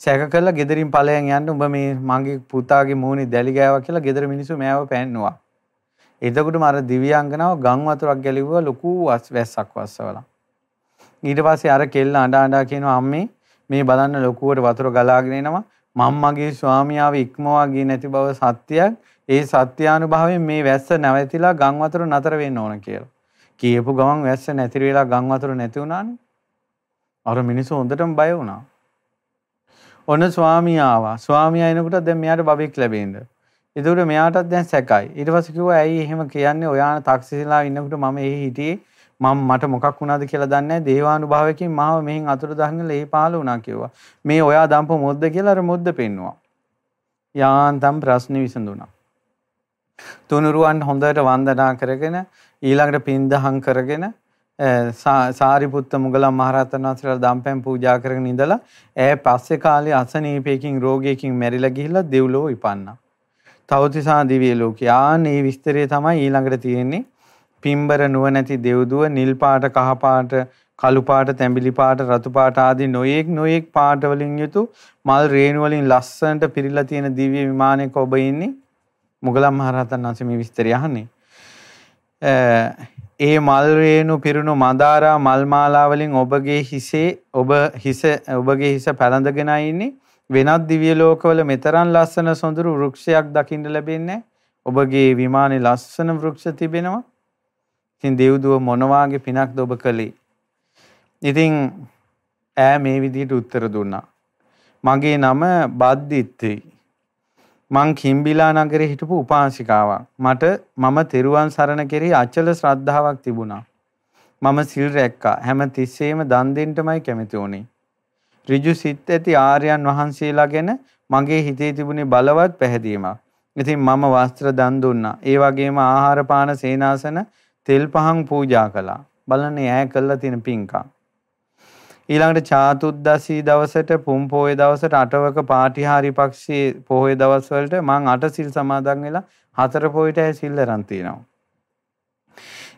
Speaker 1: සැක කළා ගෙදරින් ඵලයන් යන්න උඹ මේ මගේ පුතාගේ මූණේ දැලි ගෑවා කියලා ගෙදර මිනිස්සු මෙයාව පෑන්නුවා. එතකොටම අර දිව්‍යාංගනාව ගම් වතුරක් ගැලෙව්වා ලොකු වැස්සක් වස්සවලා. ඊට පස්සේ අර කෙල්ල අඬ අඬා කියනවා අම්මේ මේ බලන්න ලොකුවට වතුර ගලාගෙන එනවා මම මගේ ස්වාමියාව ඉක්මවා ගියේ නැති බව සත්‍යයක්. ඒ සත්‍යානුභවයෙන් මේ වැස්ස නැවතිලා ගම් වතුර නතර වෙන්න ඕන කියලා. කියපු ගමන් වැස්ස නැතිර වෙලා ගම් වතුර නැති වුණානේ. අර මිනිස්සු හොඳටම බය වුණා. ඔන්න ස්වාමියා ආවා. ස්වාමියා එනකොට දැන් මෙයාට බබෙක් ලැබෙන්නේ. ඒතකොට මෙයාටත් දැන් සැකයි. ඊට පස්සේ කිව්වා ඇයි එහෙම කියන්නේ ඔයාන තාක්ෂිලා ඉන්නකොට මම එහි හිටියේ මම මට මොකක් වුණාද කියලා දන්නේ නැහැ. දේවානුභාවයකින් මාව මෙහෙන් අතුරුදහන් වෙලා ඒ පහළ වුණා කිව්වා. මේ ඔයා දම්ප මොද්ද කියලා අර මොද්ද පෙන්නවා. යාන්තම් ප්‍රශ්නේ විසඳුණා. තුනුරුවන් හොඳට වන්දනා කරගෙන ඊළඟට පින්දහම් කරගෙන සාරිපුත්ත මුගලන් මහරහතන් වහන්සේලා දම්පැන් පූජා කරගෙන ඉඳලා ඈ පස්සේ කාලේ අසනීපයකින් රෝගයකින් මැරිලා ගිහිල්ලා දෙව්ලොව ඉපන්නා. තවතිසා දිව්‍ය ලෝකේ. ආන්නේ විස්තරය තමයි ඊළඟට තියෙන්නේ. පිම්බර නුවණැති දෙව්දුව නිල් පාට කහ පාට කළු පාට තැඹිලි පාට රතු පාට ආදී නොයෙක් නොයෙක් පාට වලින් යුතු මල් රේණු වලින් ලස්සනට පිරීලා තියෙන දිව්‍ය විමානයක ඔබ ඉන්නේ මුගලන් මහරහතන් වහන්සේ මේ විස්තරය අහන්නේ. ඒ මල් රේණු පිරුණු මදාරා මල් මාලා වලින් ඔබගේ හිසේ ඔබ හිස ඔබගේ හිස පැලඳගෙන ඉන්නේ වෙනත් දිව්‍ය ලෝකවල මෙතරම් ලස්සන සොඳුරු වෘක්ෂයක් දකින්න ලැබෙන්නේ ඔබගේ විමානේ ලස්සන වෘක්ෂ තිබෙනවා ඉතින් දෙව්දුව මොන වාගේ පිනක්ද ඔබ කළේ ඉතින් ඈ මේ විදිහට උත්තර දුන්නා මගේ නම බද්දිත්ති මං කිම්බිලා නගරේ හිටපු උපාසිකාවක්. මට මම තෙරුවන් සරණ කෙරෙහි අචල ශ්‍රද්ධාවක් තිබුණා. මම සිල් රැක්කා. හැම තිස්සෙම දන් දෙන්නමයි කැමති වුණේ. ඍජු සිත් ඇති ආර්යයන් වහන්සේලා ගැන මගේ හිතේ තිබුණේ බලවත් පැහැදීමක්. ඉතින් මම වස්ත්‍ර දන් දුන්නා. ඒ වගේම ආහාර පාන සේනාසන තෙල් පහන් පූජා කළා. බලන්න ඈ කළා තියෙන පින්කම්. ඊළඟට චාතුද්දසී දවසට පුම් පොහොය දවසට අටවක පාටිහාරි පක්ෂයේ පොහොය දවස් වලට මං අට සිල් සමාදන් වෙලා හතර පොයට සිල් අරන් තිනවා.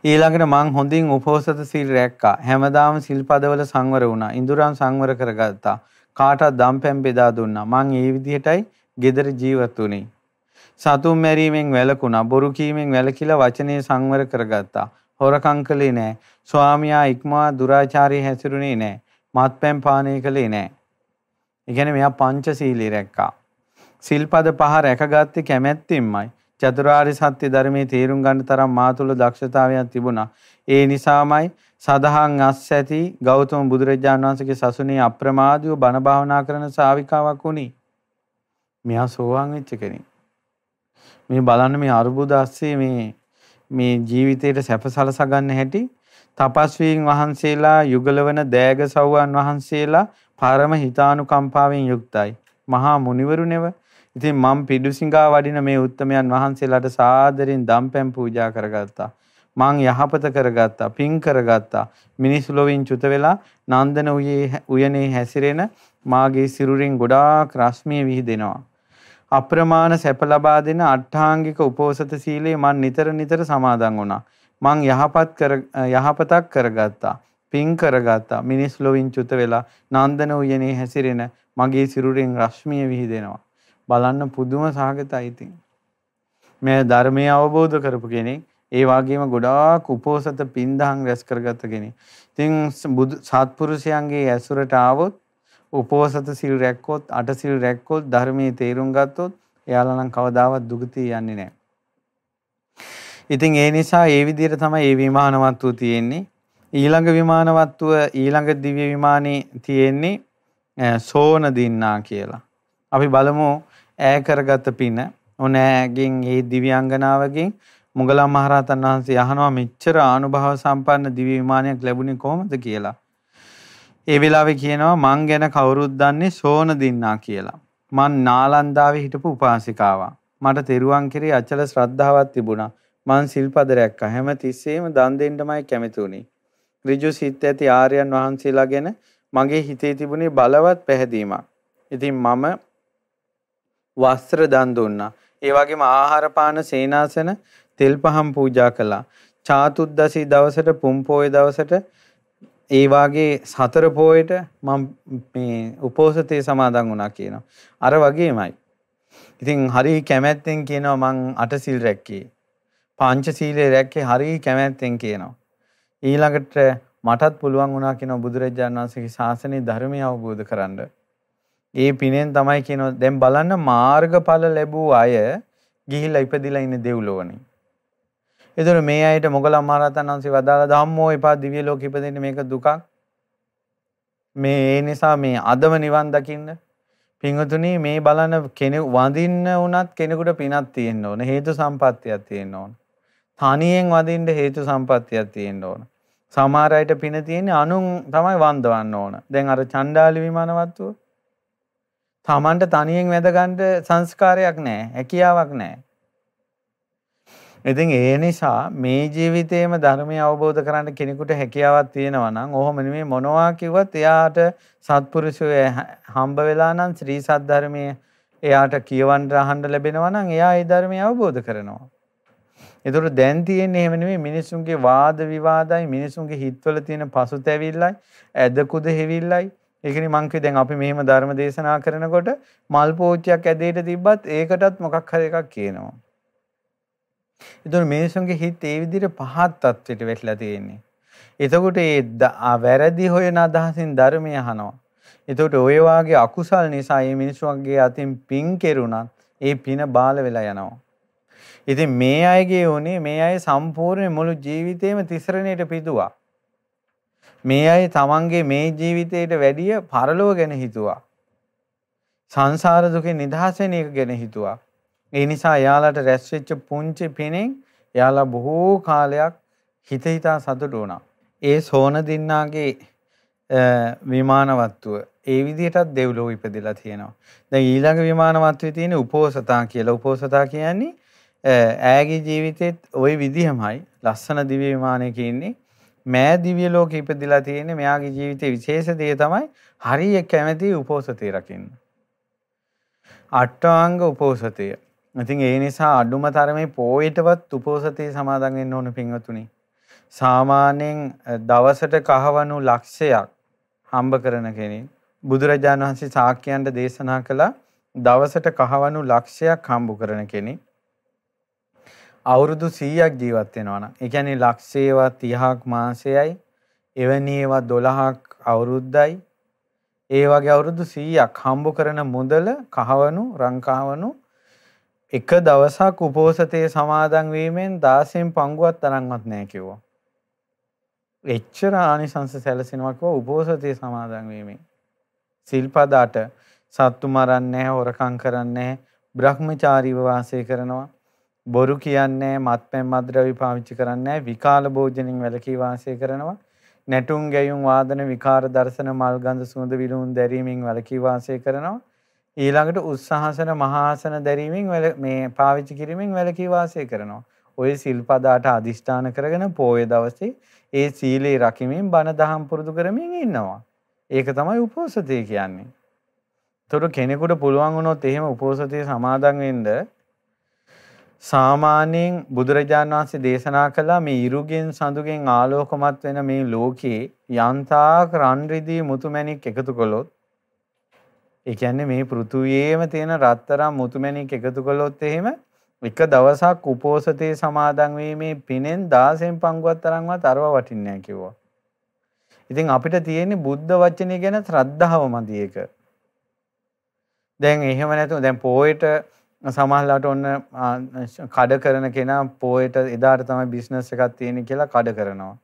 Speaker 1: ඊළඟට මං හොඳින් උපෝසත සිල් රැක්කා. හැමදාම සිල්පදවල සංවර වුණා. ඉඳුරන් සංවර කරගත්තා. කාටවත් දම්පැන් බෙදා දුන්නා. මං ඒ විදිහටයි gedara ජීවත් වුනේ. සතුන් මැරීමෙන් වැළකුණා. බොරු කීමෙන් වැළකීලා වචනේ සංවර කරගත්තා. හොරකම් කළේ නැහැ. ස්වාමියා ඉක්මවා දුරාචාරී හැසිරුණේ නැහැ. මත්පැන් පානය කළේ නැහැ. ඒ කියන්නේ මෙයා පංචශීලී රැක්කා. සිල්පද පහ රැකගත්තේ කැමැත්තෙන්මයි. චතුරාර්ය සත්‍ය ධර්මයේ තේරුම් ගන්න තරම් මා තුළ දක්ෂතාවයක් තිබුණා. ඒ නිසාමයි සදහන් අස් ඇති ගෞතම බුදුරජාණන් වහන්සේගේ සසුනේ අප්‍රමාදීව බණ භාවනා කරන ශාවිකාවක් වුණේ. මෙයා සෝවාන් වෙච්ච කෙනෙක්. මේ බලන්න මේ අරුබුද ඇස්සේ මේ මේ ජීවිතේට සැපසලස ගන්න හැටි තපස්වීන් වහන්සේලා යුගලවන දෑග සව්වන් වහන්සේලා පරම හිතානුකම්පාවෙන් යුක්තයි. මහා මුනිවරු නෙව. ඉතින් මම පිඩුසිඟා වඩින මේ උත්තමයන් වහන්සේලාට සාදරෙන් දම්පැන් පූජා කරගත්තා. මං යහපත කරගත්තා, පින් කරගත්තා. මිනිස් ලොවින් චුත වෙලා නන්දන උයනේ හැසිරෙන මාගේ සිරුරින් ගොඩාක් රශ්මිය විහිදෙනවා. අප්‍රමාණ සැප ලබා දෙන අට්ඨාංගික උපෝසත සීලේ මං නිතර නිතර සමාදන් වුණා. මං යහපත් කර යහපතක් කරගත්තා. පින් කරගත්තා. මිනිස් ලොවින් චුත වෙලා නන්දන උයනේ හැසිරෙන මගේ සිරුරෙන් රශ්මිය විහිදෙනවා. බලන්න පුදුම සහගතයි ඉතින්. මේ ධර්මය අවබෝධ කරපු කෙනෙක් ඒ වගේම ගොඩාක් උපෝසත පින්දහම් රැස් කරගත්ත කෙනෙක්. ඉතින් බුදු සත්පුරුෂයන්ගේ ඇසුරට ආවොත් උපෝසත සිල් රැක්කොත් අට සිල් රැක්කොත් ධර්මයේ තේරුම් ගත්තොත් එයාලා නම් කවදාවත් දුගතිය යන්නේ නැහැ. ඉතින් ඒ නිසා ඒ විදිහට තමයි මේ විමානවත්තුව තියෙන්නේ. ඊළඟ විමානවත්තුව ඊළඟ දිව්‍ය විමානේ තියෙන්නේ සෝන දින්නා කියලා. අපි බලමු ඈ කරගත පින. උනෑගෙන් ඒ දිව්‍යාංගනාවගෙන් මුගලන් මහරහතන් වහන්සේ අහනවා මෙච්චර ආනුභාව සම්පන්න දිව්‍ය විමානයක් ලැබුණේ කොහොමද කියලා. ඒ වෙලාවේ කියනවා මං ගැන කවුරුත් දන්නේ සෝන දින්නා කියලා. මං නාලන්දාවේ හිටපු උපාසිකාවක්. මට තෙරුවන් කෙරේ අචල ශ්‍රද්ධාවක් තිබුණා. මං සිල්පද රැක්කා. හැම තිස්සෙම දන් දෙන්නමයි කැමති උනේ. ඍජු සිත් ඇති ආර්යයන් වහන්සේලා ගැන මගේ හිතේ තිබුණේ බලවත් පැහැදීමක්. ඉතින් මම වස්ත්‍ර දන් දුන්නා. ඒ වගේම ආහාර පාන සේනාසන තෙල් පහන් පූජා කළා. චාතුද්දසී දවසට පුම් පොය දවසට ඒ වාගේ සතර පොයට මම මේ උපෝසතේ සමාදන් වුණා කියනවා. අර වගේමයි. ඉතින් හරි කැමැත්තෙන් කියනවා මං අටසිල් රැක්කේ. පංචශීලයේ රැක්කේ හරි කැමැත්තෙන් කියනවා. ඊළඟට මටත් පුළුවන් වුණා කියනවා බුදුරජාණන් වහන්සේගේ ශාසනයේ ධර්මය අවබෝධ කරගන්න. ඒ පිනෙන් තමයි කියනවා දැන් බලන්න මාර්ගඵල ලැබූ අය ගිහිල්ලා ඉපදිලා ඉන්නේ දෙව්ලොවනේ. ඒතර මේ අයට මොගලම් මහරහතන් වහන්සේ වදාලා ධම්මෝ එපා දිව්‍ය ලෝක ඉපදෙන්නේ මේක දුකක්. මේ ඒ නිසා මේ අදම නිවන් දකින්න පින්වතුනි මේ බලන කෙනෙකු වඳින්න වුණත් කෙනෙකුට පිනක් තියෙන්න ඕන. හේතු සම්පත්තියක් තියෙන්න ඕන. තනියෙන් වදින්න හේතු සම්පත්තියක් තියෙන්න ඕන. සමහර අයට පින තියෙන්නේ අනුන් තමයි වන්දවන්න ඕන. දැන් අර චණ්ඩාලි විමානවත්තුව තමන්ට තනියෙන් වැද ගන්න සංස්කාරයක් නැහැ. හැකියාවක් නැහැ. ඉතින් ඒ නිසා මේ ජීවිතේම ධර්මය අවබෝධ කරගන්න කෙනෙකුට හැකියාවක් තියෙනවා නම් ඔහොම නෙමෙයි මොනවා කිව්වත් එයාට සත්පුරුෂය හම්බ වෙලා නම් ශ්‍රී සද්ධර්මයේ එයාට කියවන්න අහන්න ලැබෙනවා නම් එයා ඒ ධර්මය අවබෝධ කරනවා. ඒතකොට දැන් තියෙන්නේ එහෙම නෙමෙයි මිනිසුන්ගේ වාද විවාදයි මිනිසුන්ගේ හිතවල තියෙන පසුතැවිල්ලයි ඇදකුද හෙවිල්ලයි ඒකනේ මං කිය දැන් අපි මෙහෙම ධර්ම දේශනා කරනකොට මල් පෝච්චියක් ඇදේට තිබ්බත් ඒකටත් මොකක් හරි එකක් කියනවා. ඒතකොට මිනිසුන්ගේ හිත ඒ විදිහට පහත් තත්ත්වයට වැටලා තියෙන්නේ. එතකොට ඒ වැරදි හොයන අදහසින් ධර්මය අහනවා. එතකොට ඔය වාගේ අකුසල් නිසා මේ මිනිසුන්ගේ අතින් පින් කෙරුණත් ඒ පින බාල වෙලා යනවා. ඉතින් මේ අයගේ උනේ මේ අය සම්පූර්ණ මුළු ජීවිතේම තිසරණයට පිදුවා. මේ අය තමන්ගේ මේ ජීවිතයට වැඩිය පරලෝව ගැන හිතුවා. සංසාර දුකෙන් නිදහස් වෙන එක ගැන හිතුවා. ඒ නිසා එයාලට රැස් වෙච්ච පුංචි පිනෙන් එයාලා බොහෝ කාලයක් හිත හිතා සතුටු වුණා. ඒ සෝන දින්නාගේ විමානවත්තුව ඒ විදිහටත් දෙව්ලොව ඉපදිලා තියෙනවා. දැන් ඊළඟ විමානවත්වයේ තියෙන උපෝසතා කියලා. උපෝසතා කියන්නේ ඈගේ ජීවිතෙත් ওই විදිහමයි. ලස්සන දිව්‍ය විමානයක ඉන්නේ. මෑ දිව්‍ය ලෝකෙ ඉපදිලා තියෙන්නේ මෙයාගේ ජීවිතේ විශේෂ දේ තමයි හරිය කැමැති උපෝසතේ රකින්න. අට්ඨාංග උපෝසතය. ඉතින් ඒ නිසා අඩුම තරමේ පෝයටවත් උපෝසතේ සමාදන් වෙන්න ඕන පින්වතුනි. සාමාන්‍යයෙන් දවසට කහවණු ලක්ෂයක් හම්බ කරන කෙනෙක් බුදුරජාණන් වහන්සේ ශාක්‍යයන්ට දේශනා කළ දවසට කහවණු ලක්ෂයක් හම්බ කරන කෙනෙක් අවුරුදු 100ක් ජීවත් වෙනවා නම් ඒ කියන්නේ ලක්ෂේවා 30ක් මාසයයි එවැනි ඒවා 12ක් අවුරුද්දයි ඒ වගේ අවුරුදු 100ක් හම්බ කරන මුදල කහවණු රංකහවණු එක දවසක් උපෝසතේ සමාදන් වීමෙන් 16න් පංගුවක් තරම්වත් නැහැ කිව්වා. එච්චර ආනිසංස සැලසෙනවා කිව්වා උපෝසතේ සමාදන් වීමෙන්. සිල්පද 8 සත්තු මරන්නේ නැහැ, හොරකම් කරන්නේ නැහැ, බ්‍රහ්මචාරීව වාසය කරනවා. බොරු කියන්නේ මත්පැන් මද්ද්‍රව්‍ය පාවිච්චි කරන්නේ නැහැ, විකාල භෝජනින් වැළකී වාසය කරනවා. නැටුම් ගැයුම් වාදන විකාර දර්ශන මල් ගඳ සුවඳ විලවුන් දැරීමෙන් වැළකී වාසය කරනවා. ඊළඟට උත්සාහසන මහාසන දැරීමෙන් මේ පාවිච්චි කිරීමෙන් වැළකී වාසය කරනවා. ඔය සිල්පදාට අදිෂ්ඨාන කරගෙන පෝය දවසේ ඒ සීලේ රකිමින් බණ දහම් පුරුදු කරමින් ඉන්නවා. ඒක තමයි උපෝසතය කියන්නේ. ඒතර කෙනෙකුට පුළුවන් වුණොත් එහෙම උපෝසතය සමාදන් වෙන්න සාමාන්‍යයෙන් බුදුරජාණන් වහන්සේ දේශනා කළා මේ ඉරුගෙන් සඳුගෙන් ආලෝකමත් වෙන මේ ලෝකේ යන්තාක් රන් රිදී මුතුමැණික් එකතු කළොත් ඒ කියන්නේ මේ පෘථුවියේම තියෙන රත්තරන් මුතුමැණික් එකතු කළොත් එහෙම එක දවසක් උපෝසතේ සමාදන් වීමේ පිනෙන් 16න් පංගුවක් තරම්වත් අරව වටින්නේ නැහැ කිව්වා. ඉතින් අපිට තියෙන්නේ බුද්ධ වචනේ ගැන ශ්‍රද්ධාව මදි එක. දැන් එහෙම නැතුව දැන් පොයට සමහරලාට ඔන්න කඩ කරන කෙනා පොයට එදාට තමයි බිස්නස් එකක් තියෙන්නේ කියලා කඩ කරනවා.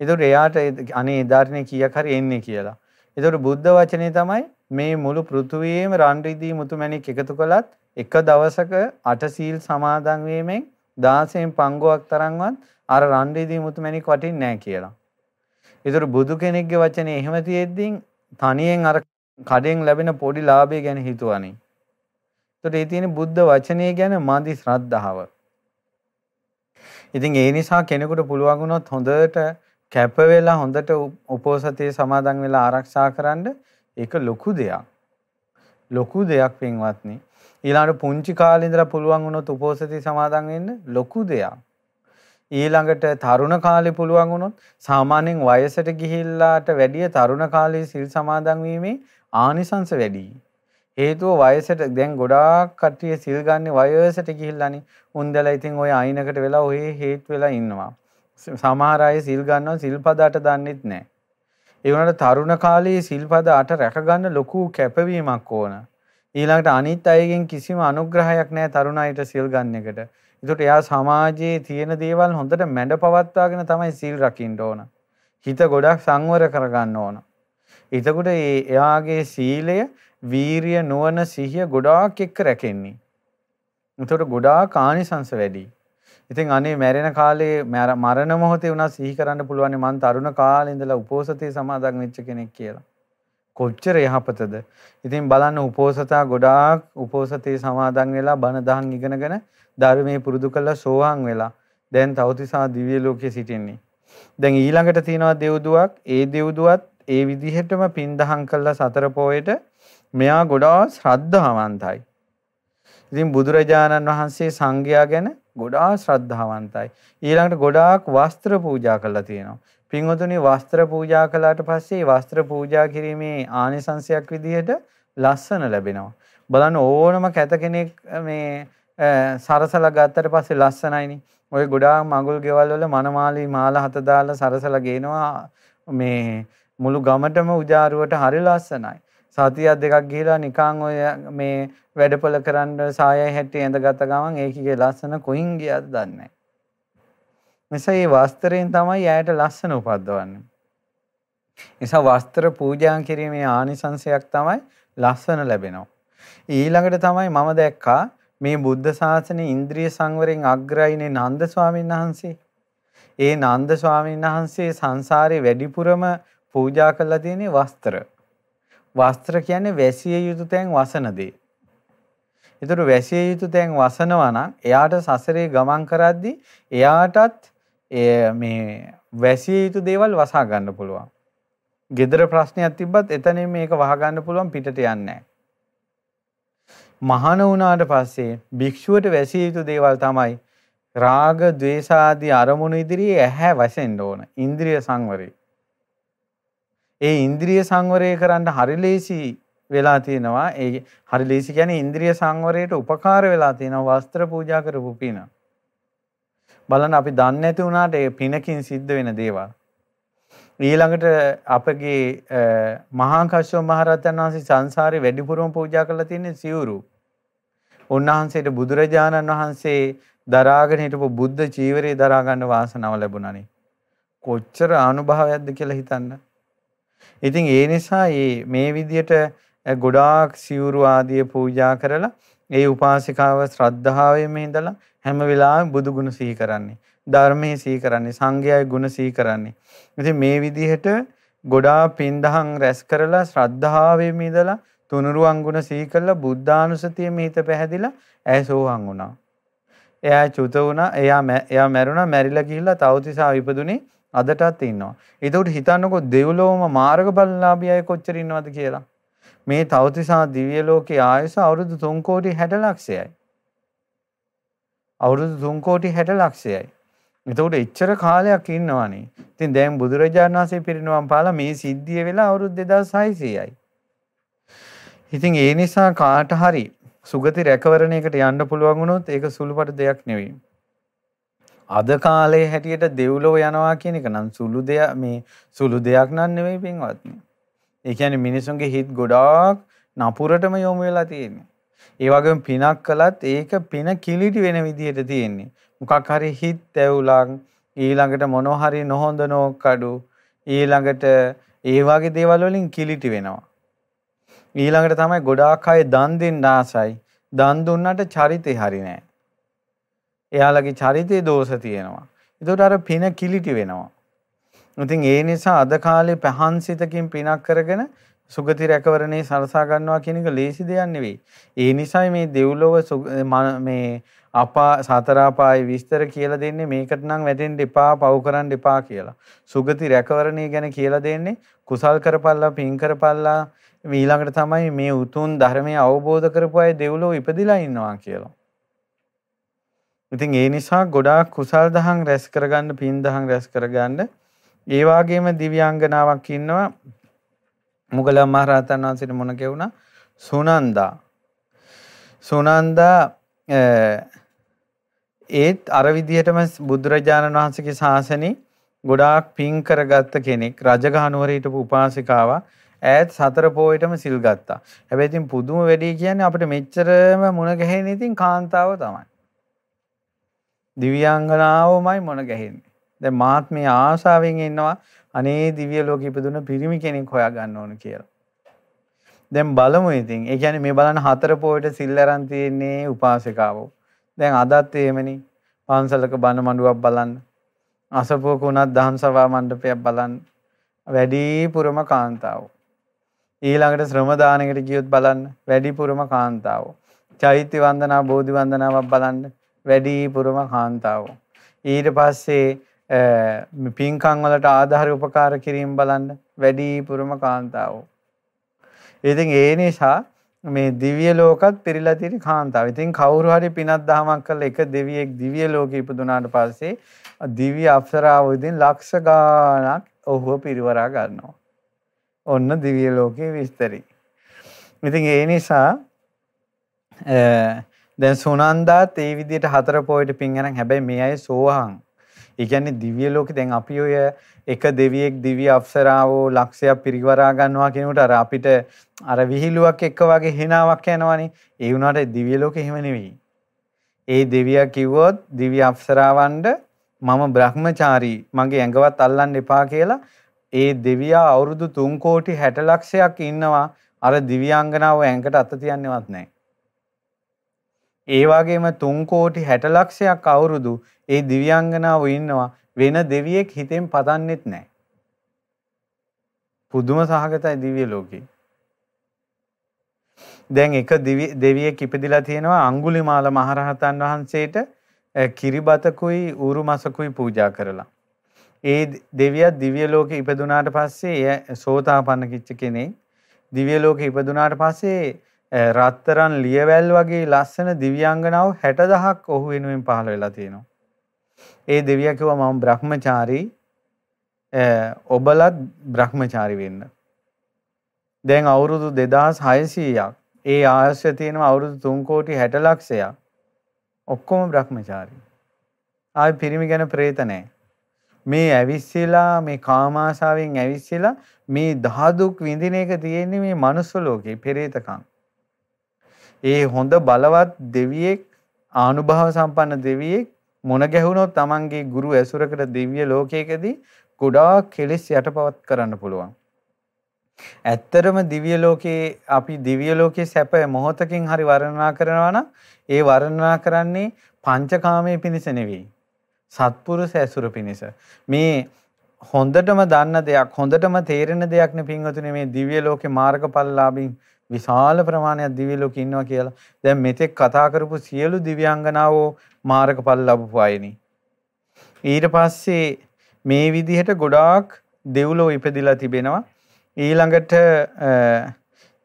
Speaker 1: ඒතකොට එයාට අනේ එදාටනේ කීයක් හරි එන්නේ කියලා. ඒතකොට බුද්ධ වචනේ තමයි මේ මුළු පෘථුවියේම රන් රිදී මුතුමැණික් එකතු කළත් එක දවසක අට සීල් සමාදන් වීමෙන් 16න් පංගුවක් තරම්වත් අර රන් රිදී මුතුමැණික් වටින්නේ නැහැ කියලා. ඒතර බුදු කෙනෙක්ගේ වචනේ එහෙම තියෙද්දී තනියෙන් අර කඩෙන් ලැබෙන පොඩි ලාභය ගැන හිතුවනේ. ඒතර ඒ තියෙන බුද්ධ වචනේ ගැන මදි ශ්‍රද්ධාව. ඉතින් ඒ නිසා කෙනෙකුට පුළුවන් වුණොත් හොඳට කැප වෙලා හොඳට උපෝසතේ සමාදන් වෙලා ආරක්ෂා කරන්න ඒක ලොකු දෙයක්. ලොකු දෙයක් පින්වත්නි. ඊළඟට පුංචි කාලේ ඉඳලා පුළුවන් වුණොත් උපෝසති සමාදන් වෙන්න ලොකු දෙයක්. ඊළඟට තරුණ කාලේ පුළුවන් වුණොත් සාමාන්‍යයෙන් වයසට ගිහිල්ලාට වැඩිය තරුණ කාලේ සිල් සමාදන් වීමේ ආනිසංස වැඩි. හේතුව වයසට දැන් ගොඩාක් කට්ටිය සිල් ගන්න වයසට ගිහිල්ලානේ. උන්දලා ඉතින් ওই අයිනකට වෙලා ඔය හේතු වෙලා ඉන්නවා. සමහර අය සිල් ගන්නවා සිල්පදට දන්නෙත් නැහැ. ඒ වුණාට තරුණ කාලයේ සිල්පද අට රැකගන්න ලොකු කැපවීමක් ඕන. ඊළඟට අනිත් අයගෙන් කිසිම අනුග්‍රහයක් නැහැ තරුණ අයට සිල් ගන්න එකට. ඒකට එයා සමාජයේ තියෙන දේවල් හොඳට මැඩ පවත්වාගෙන තමයි සිල් රකින්න ඕන. හිත ගොඩක් සංවර කරගන්න ඕන. එතකොට එයාගේ සීලය වීරිය නුවණ සිහිය ගොඩාක් එක්ක රැකෙන්නේ. එතකොට ගොඩාක් ආනිසංස වැඩි. ඉතින් අනේ මැරෙන කාලේ මරණ මොහොතේ උනා සිහි කරන්න පුළුවන් මං තරුණ කාලේ ඉඳලා උපෝසතේ සමාදන් වෙච්ච කෙනෙක් කියලා. කොච්චර යහපතද. ඉතින් බලන්න උපෝසතා ගොඩාක් උපෝසතේ සමාදන් වෙලා බණ දහම් ඉගෙනගෙන ධර්මයේ පුරුදු කළා සෝවාන් වෙලා දැන් තවතිසා දිව්‍ය ලෝකයේ සිටින්නේ. දැන් ඊළඟට තියෙනවා දෙව්දුවක්. ඒ දෙව්දුවත් ඒ විදිහටම පින් දහම් කළා සතර පොයේට මෙයා ගොඩාක් ශ්‍රද්ධාවන්තයි. ඉතින් බුදුරජාණන් වහන්සේ සංඝයා ගැන ගොඩාක් ශ්‍රද්ධාවන්තයි. ඊළඟට ගොඩාක් වස්ත්‍ර පූජා කළා තියෙනවා. පින්වතුනි වස්ත්‍ර පූජා කළාට පස්සේ වස්ත්‍ර පූජා කිරීමේ ආනිසංශයක් විදිහට ලස්සන ලැබෙනවා. බලන්න ඕනම කැත කෙනෙක් මේ සරසලා ගත්තට පස්සේ ලස්සනයිනේ. ඔය ගොඩාක් මඟුල් ගෙවල් වල මනමාලි මාල හත දාලා සරසලා ගේනවා මේ මුළු ගමටම උජාරුවට හරි ලස්සනයි. සතියක් දෙකක් ගිහිලා නිකන් ඔය මේ වැඩපොළ කරන්න සායයි හැටි ඇඳගත්ත ගමන් ඒකේ ලස්සන කොහින් ගියද දන්නේ නැහැ. නිසා මේ වස්ත්‍රයෙන් තමයි යායට ලස්සන උපද්දවන්නේ. නිසා වස්ත්‍ර පූජා කිරීමේ ආනිසංශයක් තමයි ලස්සන ලැබෙනවා. ඊළඟට තමයි මම දැක්කා මේ බුද්ධ ශාසනයේ ඉන්ද්‍රිය සංවරයෙන් අග්‍රයිනේ නන්ද ස්වාමීන් වහන්සේ. ඒ නන්ද ස්වාමීන් වහන්සේ සංසාරේ වැඩිපුරම පූජා කළා තියෙන්නේ වස්ත්‍ර. වස්ත්‍ර කියන්නේ වැසිය යුතු තැන් වසන දේ. ඒතර වැසිය යුතු තැන් වසනවා නම් එයාට සසරේ ගමන් කරද්දී එයාටත් මේ වැසිය යුතු දේවල් වසා ගන්න පුළුවන්. gedara ප්‍රශ්නයක් තිබ්බත් එතනින් මේක වහගන්න පුළුවන් පිටට යන්නේ නැහැ. මහාන වුණාට පස්සේ භික්ෂුවට වැසිය යුතු දේවල් තමයි රාග, ద్వේෂ ආදී අරමුණු ඉදිරියේ ඇහැ වසෙන්න ඕන. ඉන්ද්‍රිය සංවරය. ඒ ඉන්ද්‍රිය සංවරය කරන්න හරි ලේසි වෙලා තියෙනවා. ඒ හරි ලේසි කියන්නේ ඉන්ද්‍රිය සංවරයට උපකාර වෙලා තියෙනවා වස්ත්‍ර පූජා කරපු පින. බලන්න අපි දන්නේ නැති වුණාට ඒ පිනකින් සිද්ධ වෙන දේවල්. ඊළඟට අපගේ මහා කශ්‍යප මහරහතන් වහන්සේ සංසාරේ වැඩිපුරම පූජා කරලා තියෙන්නේ සිවුරු. උන්වහන්සේට බුදුරජාණන් වහන්සේ දරාගෙන හිටපු බුද්ධ චීවරය දරා ගන්න වාසනාව ලැබුණානේ. කොච්චර අනුභවයක්ද කියලා හිතන්න. ඉතින් ඒ නිසා මේ විදියට ගොඩාක් සිවුරු ආදිය පූජා කරලා ඒ උපාසිකාව ශ්‍රද්ධාවෙන් ඉඳලා හැම වෙලාවෙම බුදු ගුණ සිහි කරන්නේ. ධර්මයේ සිහි කරන්නේ, සංඝයාගේ ගුණ සිහි කරන්නේ. ඉතින් මේ විදිහට ගොඩාක් පින්දහම් රැස් කරලා ශ්‍රද්ධාවෙම ඉඳලා තුනුරුවන් ගුණ සිහි කරලා බුද්ධානුසතිය මිහිත පැහැදිලා ඇය සෝහන් වුණා. එයා චුත වුණා. එයා එයා මැරුණා. මැරිලා ගිහිල්ලා තවතිසා ඉපදුනේ අදටත් ඉන්නවා. ඒකට හිතන්නකෝ දෙව්ලොවම මාර්ගඵලලාභී අය කොච්චර ඉන්නවද කියලා. මේ තවතිසා දිව්‍ය ලෝකයේ ආයස අවුරුදු 3 කෝටි 60 ලක්ෂයයි. අවුරුදු 3 කෝටි 60 ලක්ෂයයි. එතකොට එච්චර කාලයක් ඉන්නවනේ. ඉතින් දැන් බුදුරජාණන් වහන්සේ පිරිනවම් පාලා මේ සිද්ධිය වෙලා අවුරුදු 2600යි. ඉතින් ඒ නිසා කාට හරි සුගති රැකවරණයකට යන්න පුළුවන් වුණොත් ඒක සුළුපට දෙයක් නෙවෙයි. අද කාලේ හැටියට දෙව්ලොව යනවා කියන එක නම් සුළු දෙයක් මේ සුළු දෙයක් නන් නෙවෙයි පින්වත්නි. ඒ කියන්නේ මිනිසුන්ගේ හිත් ගොඩාක් නපුරටම යොමු වෙලා තියෙන්නේ. ඒ වගේම පිනක් කළත් ඒක පින කිලිටි වෙන විදිහට තියෙන්නේ. මොකක් හරි හිත ඇවුලක් ඊළඟට මොනවා හරි නොහොඳ නෝකඩු ඊළඟට ඒ වගේ දේවල් වලින් කිලිටි වෙනවා. ඊළඟට තමයි ගොඩාක් අය දන් දෙන්න ආසයි. දන් දුන්නට චරිතේ හරි නෑ. එයාලගේ චරිතේ දෝෂ තියෙනවා. ඒකට අර පින කිලිටි වෙනවා. ඉතින් ඒ නිසා අද කාලේ පහන්සිතකින් පිනක් කරගෙන සුගති රැකවරණේ සලසා ගන්නවා කියන එක ලේසි දෙයක් නෙවෙයි. ඒ නිසයි මේ දෙව්ලොව මේ අපා සතරාපායි විස්තර කියලා දෙන්නේ මේකට නම් වැටෙන්න එපා පව් කරන්න එපා කියලා. සුගති රැකවරණේ ගැන කියලා දෙන්නේ කුසල් කරපල්ලා පින් කරපල්ලා ඊළඟට තමයි මේ උතුම් ධර්මය අවබෝධ කරපු අය දෙව්ලොව ඉපදිලා ඉන්නවා කියලා. ඉතින් ඒ නිසා ගොඩාක් කුසල් දහම් රැස් කරගන්න පින් දහම් රැස් කරගන්න. ඒ වගේම දිව්‍යාංගනාවක් ඉන්නවා. මුගලන් මහරහතන් වහන්සේට මොන කෙවුණා? සුනන්දා. සුනන්දා ඒත් අර විදිහටම බුදුරජාණන් වහන්සේගේ ශාසනේ ගොඩාක් පින් කරගත්ත කෙනෙක් රජගහ නුවර හිටපු උපාසිකාවා. ඈත් සතර පොයටම සිල් ගත්තා. හැබැයි ඉතින් පුදුම වැඩි කියන්නේ අපිට මෙච්චරම මුණ ගැහෙන්නේ ඉතින් කාන්තාව තමයි. දිව්‍යාංගනාවමයි මුණ ගැහෙන්නේ. දැන් මාත් මේ ආශාවෙන් ඉන්නවා අනේ දිව්‍ය ලෝකෙ ඉපදුන පිරිමි කෙනෙක් හොයා ගන්න ඕන කියලා. දැන් බලමු ඉතින්. ඒ කියන්නේ මේ බලන්න හතර පොයට සිල් අරන් තියෙන්නේ උපාසිකාවෝ. දැන් අදත් එහෙමනේ. පන්සලක බණ මඬුවක් බලන්න. අසපුවක උනත් දහම් සභා මණ්ඩපයක් බලන්න. වැඩිපුරම කාන්තාවෝ. ඊළඟට ශ්‍රම දානයකට ගියොත් බලන්න වැඩිපුරම කාන්තාවෝ. චෛත්‍ය වන්දනා බෝධි වන්දනාවක් බලන්න වැඩිපුරම කාන්තාවෝ. ඊට පස්සේ පින්කම් වලට ආධාර උපකාර කිරීම බලන්න වැඩිපුරම කාන්තාවෝ. ඉතින් ඒ නිසා මේ දිව්‍ය ලෝකත් පිරීලා තියෙන කාන්තාව. ඉතින් කවුරු හරි පිනක් දහමක් කරලා එක දෙවියෙක් දිව්‍ය ලෝකෙ ඉපදුනාට පස්සේ දිව්‍ය අප්සරාව ඉදින් ලක්ෂ ගාණක් ඔහුව පිරිවරා ගන්නවා. ඔන්න දිව්‍ය ලෝකයේ විස්තරي. ඉතින් ඒ නිසා දැන් සුනන්දාත් ඒ විදිහට හතර පොයට පින් ගන්න හැබැයි මේ අය සෝහං. ඒ කියන්නේ දිව්‍ය ලෝකේ දැන් අපි ඔය එක දෙවියෙක් දිව්‍ය අප්සරාවෝ ලක්ෂයක් පිරිවරා ගන්නවා කියනකොට අර අපිට අර විහිළුවක් එක්ක වගේ හිනාවක් යනවනේ. ඒ වුණාට දිව්‍ය ලෝකෙ එහෙම නෙවෙයි. ඒ දෙවියා කිව්වොත් දිව්‍ය අප්සරාවන්ට මම බ්‍රහ්මචාරී මගේ ඇඟවත් අල්ලන්න එපා කියලා ඒ දෙවියා අවුරුදු 3 කෝටි 60 ලක්ෂයක් ඉන්නවා අර දිව්‍යාංගනාව ඇඟට අත තියන්නේවත් නැහැ. ඒ වගේම 3 කෝටි 60 ලක්ෂයක් අවුරුදු ඒ දිව්‍යාංගනාව ඉන්නවා වෙන දෙවියෙක් හිතෙන් පතන්නෙත් නැහැ. පුදුම සහගතයි දිව්‍ය ලෝකේ. දැන් එක දෙවියෙක් ඉපදිලා තියෙනවා අඟුලිමාල මහරහතන් වහන්සේට කිරිබතකුයි ඌරු මසකුයි පූජා කරලා. ඒ දෙවියා දිව්‍ය ලෝකේ ඉපදුනාට පස්සේ එය සෝතාපන්න කිච්ච කෙනෙක්. දිව්‍ය ලෝකේ ඉපදුනාට පස්සේ රත්තරන් ලියවැල් වගේ ලස්සන දිව්‍යාංගනාව 60000ක් ඔහු වෙනුවෙන් පහළ වෙලා තියෙනවා. ඒ දෙවියා කිව්වා මම බ්‍රහ්මචාරී ඔබලත් බ්‍රහ්මචාරි වෙන්න. දැන් අවුරුදු 2600ක් ඒ ආයුෂ තියෙනවා අවුරුදු 3 කෝටි 60 ලක්ෂයක්. ඔක්කොම බ්‍රහ්මචාරි. ආයි පිරිමි ගැන ප්‍රේත නැහැ. මේ ඇවිස්සලා මේ කාමාශාවෙන් ඇවිස්සලා මේ දහදුක් විඳින එක තියෙන්නේ මේ මනුස්ස ලෝකේ පෙරේතකම්. ඒ හොඳ බලවත් දෙවියෙක් ආනුභාව සම්පන්න දෙවියෙක් මොන ගැහුනොත් Tamanගේ ගුරු ඇසුරකට දිව්‍ය ලෝකයකදී ගොඩාක් කෙලෙස් යටපවත් කරන්න පුළුවන්. ඇත්තරම දිව්‍ය ලෝකේ අපි දිව්‍ය ලෝකේ සැප මොහොතකින් හරි වර්ණනා කරනවා නම් ඒ වර්ණනා කරන්නේ පංචකාමයේ පිණිස නෙවෙයි. සත්පුරුෂ ඇසුර පිණිස. මේ හොඳටම දන්න දෙයක් හොඳටම තේරෙන දෙයක් නේ පින්වතුනි මේ දිව්‍ය ලෝකේ මාර්ගඵලලාභින් විශාල ප්‍රමාණයක් දිව්‍ය ලෝකේ ඉන්නවා කියලා. දැන් මෙතෙක් කතා කරපු සියලු දිව්‍යාංගනාවෝ මාර්ගඵල ලැබපු අයනේ. ඊට පස්සේ මේ විදිහට ගොඩාක් දෙව්ලෝ ඉපදිලා තිබෙනවා. ඊළඟට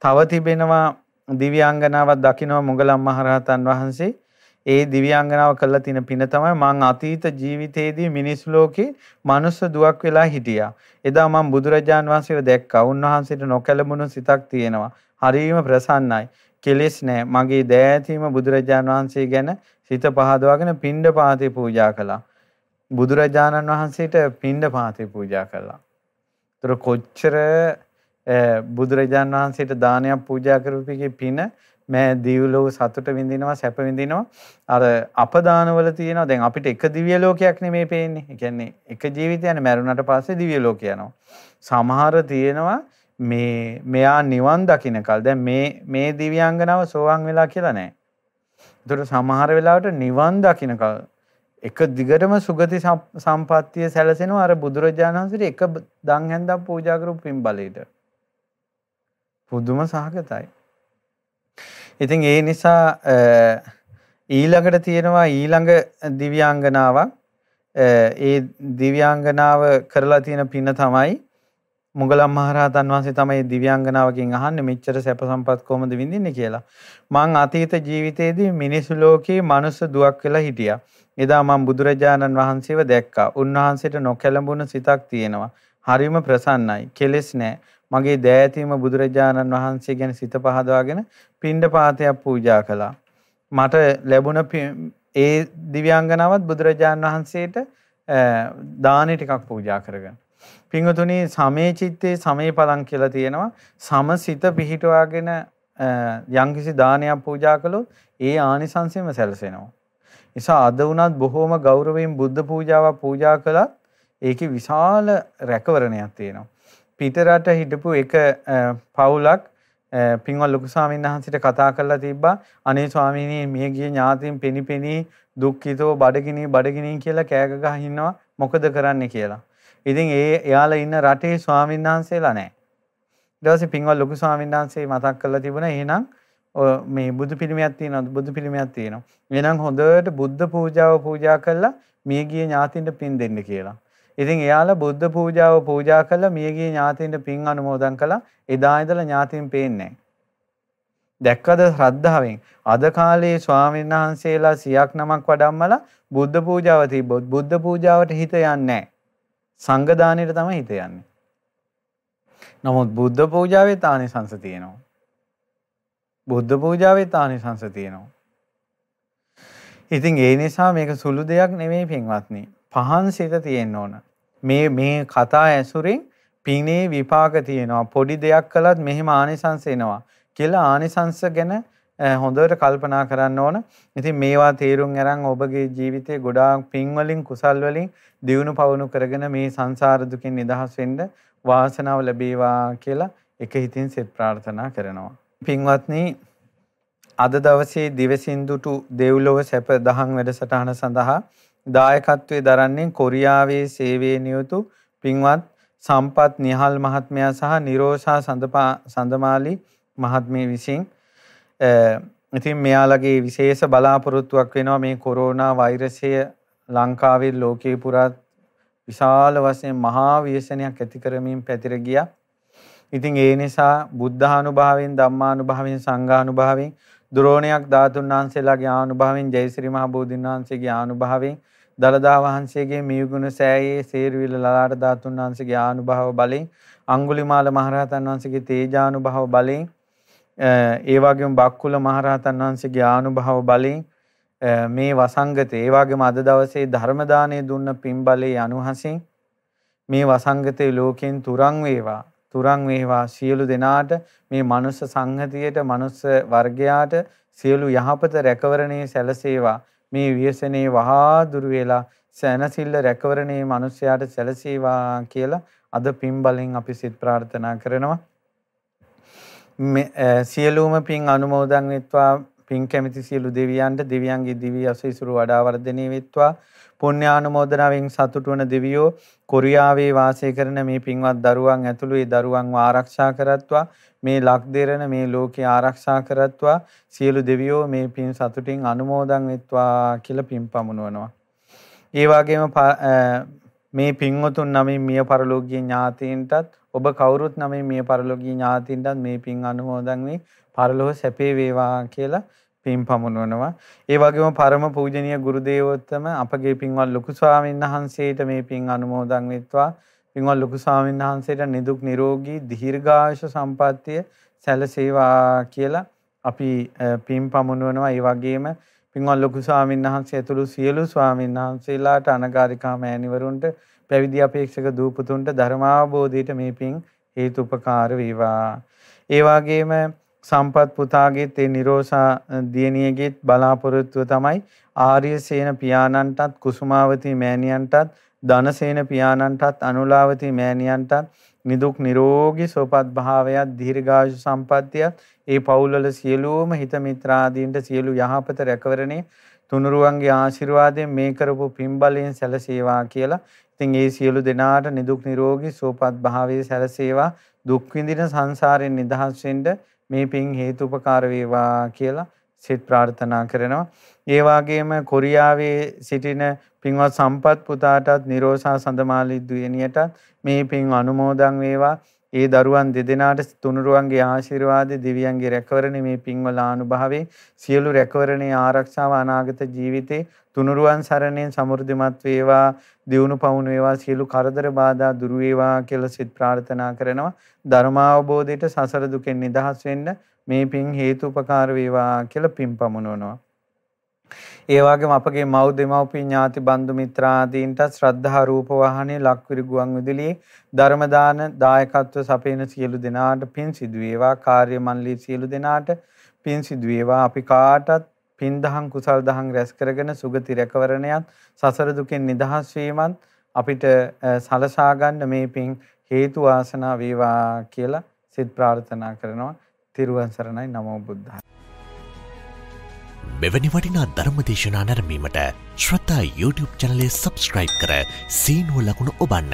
Speaker 1: තව තිබෙනවා දිව්‍යාංගනාවක් දකිනවා මුගලන් මහරහතන් වහන්සේ. ඒ දිව්‍යාංගනාව කළා තින පින තමයි මං අතීත ජීවිතයේදී මිනිස් ලෝකේ මනුස්ස දුවක් වෙලා හිටියා. එදා මම බුදුරජාන් වහන්සේව දැක්කා. උන්වහන්සේට නොකැලමුණු සිතක් තියෙනවා. හරිම ප්‍රසන්නයි. කෙලෙස් නැහැ. මගේ දෑතීම බුදුරජාන් වහන්සේ ගැන සිත පහදවාගෙන පින්ඩ පාතේ පූජා කළා. බුදුරජාණන් වහන්සේට පින්ඩ පාතේ පූජා කළා. ඒතර කොච්චර බුදුරජාණන් වහන්සේට දානයක් පූජා කරපුකේ පින මෑ දිව්ලෝක සතුට විඳිනවා සැප විඳිනවා අර අපදානවල තියෙනවා දැන් අපිට එක දිව්‍ය ලෝකයක් නෙමෙයි පේන්නේ. ඒ කියන්නේ එක ජීවිතයනේ මැරුණාට පස්සේ දිව්‍ය ලෝක යනවා. සමහර තියෙනවා මේ මෙයා නිවන් දකින්නකල් දැන් මේ මේ දිව්‍යාංගනාව සෝවාන් වෙලා කියලා නෑ. ඒතර සමහර වෙලාවට නිවන් දකින්නකල් එක දිගටම සුගති සම්පත්තිය සැලසෙනවා අර බුදුරජාණන් වහන්සේට එක දන් හැන්දක් පූජා කරපු පින් බලයට. පුදුම සහගතයි. ඉතින් ඒ නිසා ඊළඟට තියෙනවා ඊළඟ දිව්‍යාංගනාවක් ඒ දිව්‍යාංගනාව කරලා තියෙන පින තමයි මුගලන් මහරහතන් වහන්සේ තමයි දිව්‍යාංගනාවකින් අහන්නේ මෙච්චර සැප සම්පත් කොහොමද විඳින්නේ කියලා. මං අතීත ජීවිතේදී මිනිස් ලෝකේ මනුස්ස දුවක් වෙලා හිටියා. එදා මං බුදුරජාණන් වහන්සේව දැක්කා. උන්වහන්සේට නොකැළඹුණු සිතක් තියෙනවා. හරිම ප්‍රසන්නයි. කෙලෙස් නැහැ. මගේ දෑතීම බුදුරජාණන් වහන්සේ ගැන සිත පහදවාගෙන පින්ඩ පාතයක් පූජා කළා. මට ලැබුණ ඒ දිව්‍යාංගනාවත් බුදුරජාණන් වහන්සේට දානි ටිකක් පූජා කරගෙන පින්වතුනි සමේ චිත්තේ සමේ පලං කියලා තියෙනවා. සමසිත පිහිටවාගෙන යම්කිසි දානයක් පූජා කළොත් ඒ ආනිසංසෙම සැලසෙනවා. නිසා අද වුණත් බොහෝම ගෞරවයෙන් බුද්ධ පූජාවක් පූජා කළත් ඒකේ විශාල රැකවරණයක් තියෙනවා. පිටරට හිටපු එක පවුලක් පින්වත් ලොකු ස්වාමීන් වහන්සේට කතා කරලා තිබ්බා අනේ ස්වාමීනි මිය ගිය ඥාතීන් පෙනිපෙනී දුක්ඛිතෝ බඩගිනි බඩගිනි කියලා කෑග ගහ ඉන්නවා මොකද කරන්න කියලා. ඉතින් ඒ එයාලා ඉන්න රටේ ස්වාමීන් වහන්සේලා නැහැ. ඊට පස්සේ පින්වත් ලොකු ස්වාමීන් වහන්සේ මතක් කරලා තිබුණා එහෙනම් මේ බුදු පිළිමයක් තියෙනවා බුදු පිළිමයක් තියෙනවා. එහෙනම් හොඳට බුද්ධ පූජාව පූජා කළා මියගිය ඥාතින්ට පින් දෙන්න කියලා. ඉතින් එයාලා බුද්ධ පූජාව පූජා කළා මියගිය ඥාතින්ට පින් අනුමෝදන් කළා. එදා ඉඳලා ඥාතින් පේන්නේ දැක්කද ශ්‍රද්ධාවෙන් අද කාලේ ස්වාමීන් වහන්සේලා සියක් නමක් වඩම්මලා බුද්ධ පූජාව තිබ්බොත් බුද්ධ පූජාවට හිත යන්නේ නැහැ. සංඝ දානෙට තමයි හිත යන්නේ. නමුත් බුද්ධ පූජාවේ තානිසංස තියෙනවා. බුද්ධ පූජාවේ ආනිසංස තියෙනවා. ඉතින් ඒ නිසා මේක සුළු දෙයක් නෙමෙයි පින්වත්නි. පහන් සිත තියෙන්න ඕන. මේ මේ කතා ඇසුරින් පිනේ විපාක තියෙනවා. පොඩි දෙයක් කළත් මෙහෙම ආනිසංස එනවා කියලා ආනිසංස ගැන හොඳට කල්පනා කරන්න ඕන. ඉතින් මේවා තේරුම් අරන් ඔබගේ ජීවිතේ ගොඩාක් පින් වලින් කුසල් වලින් දියුණු පවණු කරගෙන මේ සංසාර දුකින් නිදහස් වෙන්න වාසනාව ලැබේවා කියලා එක හිතින් සෙත් ප්‍රාර්ථනා කරනවා. පින්වත්නි අද දවසේ දිවසින්දුටු දෙව්ලොව සැප දහම් වැඩසටහන සඳහා දායකත්වයේ දරන්නේ කොරියාවේ සේවයේ නියුතු පින්වත් සම්පත් නිහල් මහත්මයා සහ නිරෝෂා සඳමාලි මහත්මිය විසින් ඉතින් මෙයාලගේ විශේෂ බලාපොරොත්තුවක් වෙනවා මේ කොරෝනා වෛරසය ලංකාවේ ලෝකේ පුරා විශාල වශයෙන් මහා ව්‍යසනයක් ඇති කරමින් පැතිර ගියා. ඉතින් ඒ නිසා බුද්ධානුභාවයෙන් ධම්මානුභාවයෙන් සංඝානුභාවයෙන් දුරෝණයක් ධාතුන් වහන්සේලාගේ ආනුභාවයෙන් ජයසිරි මහ බෝධින් වහන්සේගේ ආනුභාවයෙන් දලදා වහන්සේගේ මියුගුණ සෑයේ සේරුවිල ලලාට ධාතුන් වහන්සේගේ ආනුභාව බලයෙන් අඟුලිමාල මහරහතන් වහන්සේගේ තේජානුභාව බලයෙන් ඒ වගේම බක්කුල මහරහතන් වහන්සේගේ ආනුභාව බලයෙන් මේ වසංගතේ ඒ වගේම අද දවසේ ධර්ම දාණය දුන්න පින් බලයේ අනුහසින් මේ වසංගතේ ලෝකෙන් තුරන් වේවා. තුරන් වේවා සියලු දෙනාට මේ මනුස්ස සංහතියට මනුස්ස වර්ගයාට සියලු යහපත රැකවරණේ සැලසේවා. මේ ව්‍යසනේ වහා දුර වේලා සැනසෙල්ල රැකවරණේ මිනිසයාට සැලසේවා කියලා අද පින් බලෙන් අපි සිත ප්‍රාර්ථනා කරනවා. සියලුම පින් අනුමෝදන් වෙත්වා. පින් කැමති සියලු දෙවියන්ට දෙවියන්ගේ දිවි අසීසුරු වඩා වර්ධනය වෙත්වා. පුණ්‍යානුමෝදනාවෙන් සතුටු වන දෙවියෝ කොරියාවේ වාසය කරන මේ පින්වත් දරුවන් ඇතුළු ඒ දරුවන්ව ආරක්ෂා කරත්වා. මේ ලක්දෙරණ මේ ලෝකේ ආරක්ෂා කරත්වා. සියලු දෙවියෝ මේ පින් සතුටින් අනුමෝදන් වෙත්වා කියලා පින් පමුණවනවා. ඒ වගේම මේ පින්වතුන් නමින් මිය පරලෝකීය ඥාතීන්ටත් ඔබ කවුරුත් නමින් මිය පරලෝකීය ඥාතීන්ටත් මේ පින් අනුමෝදන් වී පරලෝක සැපේ වේවා කියලා පින් පමුණවනවා. ඒ වගේම පරම පූජනීය ගුරු දේවෝත්තම අපගේ පින්වත් ලොකු ස්වාමීන් වහන්සේට මේ පින් අනුමෝදන් වෙත්වා. පින්වත් ලොකු ස්වාමීන් වහන්සේට නිදුක් නිරෝගී දීර්ඝායුෂ සම්පන්නිය සැලසේවා කියලා අපි පින් පමුණවනවා. ඒ වගේම පින්වත් ලොකු ස්වාමීන් වහන්සේ ඇතුළු සියලු ස්වාමීන් වහන්සේලාට අනගාരികා මෑණිවරුන්ට පැවිදි අපේක්ෂක දූපතුන්ට ධර්මාවබෝධයට මේ පින් හේතුපකාර වේවා. ඒ වගේම සම්පත් පුතාගේත් ඒ නිරෝෂා දියණියගේත් බලාපොරොත්තුව තමයි ආර්යසේන පියාණන්ටත් කුසුමාවතී මෑණියන්ටත් ධනසේන පියාණන්ටත් අනුලාවතී මෑණියන්ටත් නිදුක් නිරෝගී සුවපත් භාවයත් දීර්ඝායු සම්පන්නියත් ඒ පවුල්වල සියලුම හිත මිත්‍රාදීන්ට සියලු යහපත රැකවරණේ තුනුරුවන්ගේ ආශිර්වාදයෙන් මේ කරපු පින්බලයෙන් සැලසේවා කියලා. ඉතින් ඒ සියලු දෙනාට නිදුක් නිරෝගී සුවපත් භාවයේ සැලසේවා දුක් විඳින සංසාරයෙන් නිදහස් වෙන්න මේ පින් හේතුපකාර වේවා කියලා සිත ප්‍රාර්ථනා කරනවා. ඒ වගේම කොරියාවේ සිටින පින්වත් සම්පත් පුතාටත් නිරෝෂා සඳමාලි දුවණියටත් මේ පින් අනුමෝදන් වේවා. ඒ දරුවන් දෙදෙනාට තුනුරුවන්ගේ ආශිර්වාද දිව්‍යයන්ගේ රැකවරණේ මේ පින්වල අනුභවයේ සියලු රැකවරණේ ආරක්ෂාව අනාගත ජීවිතේ තුනුරුවන් සරණෙන් සමෘද්ධිමත් වේවා දියුණු පවුණු වේවා සියලු කරදර බාධා දුරු වේවා කියලා සිත ප්‍රාර්ථනා කරනවා. ධර්මාවබෝධයට සසර දුකෙන් නිදහස් වෙන්න මේ පින් හේතුපකාර වේවා කියලා පින් පමුණවනවා. ඒ වගේම අපගේ මව් දෙමව්පිය ඥාති බන්දු මිත්‍රාදීන්ට ශ්‍රද්ධා රූප වාහනේ ලක්විරි ගුවන් විදුලියේ ධර්ම දාන දායකත්ව සපයන සියලු දෙනාට පින් සිදු වේවා කාර්ය මණ්ඩලී සියලු දෙනාට පින් සිදු වේවා අපි කාටත් පින් දහම් කුසල් දහම් රැස් කරගෙන සුගති රැකවරණයත් සසර දුකෙන් නිදහස් වීමත් අපිට සලසා ගන්න මේ පින් හේතු වාසනා වේවා කියලා සිත ප්‍රාර්ථනා කරනවා. තිරුවන් සරණයි නමෝ බුද්ධාය.
Speaker 2: මෙවැනි වටිනා ධර්මදේශනා නැරමීමට ශ්‍රතා YouTube චනලේ සබස්ක්‍රයිබ් කර සීනුව ලකුණු ඔබන්න.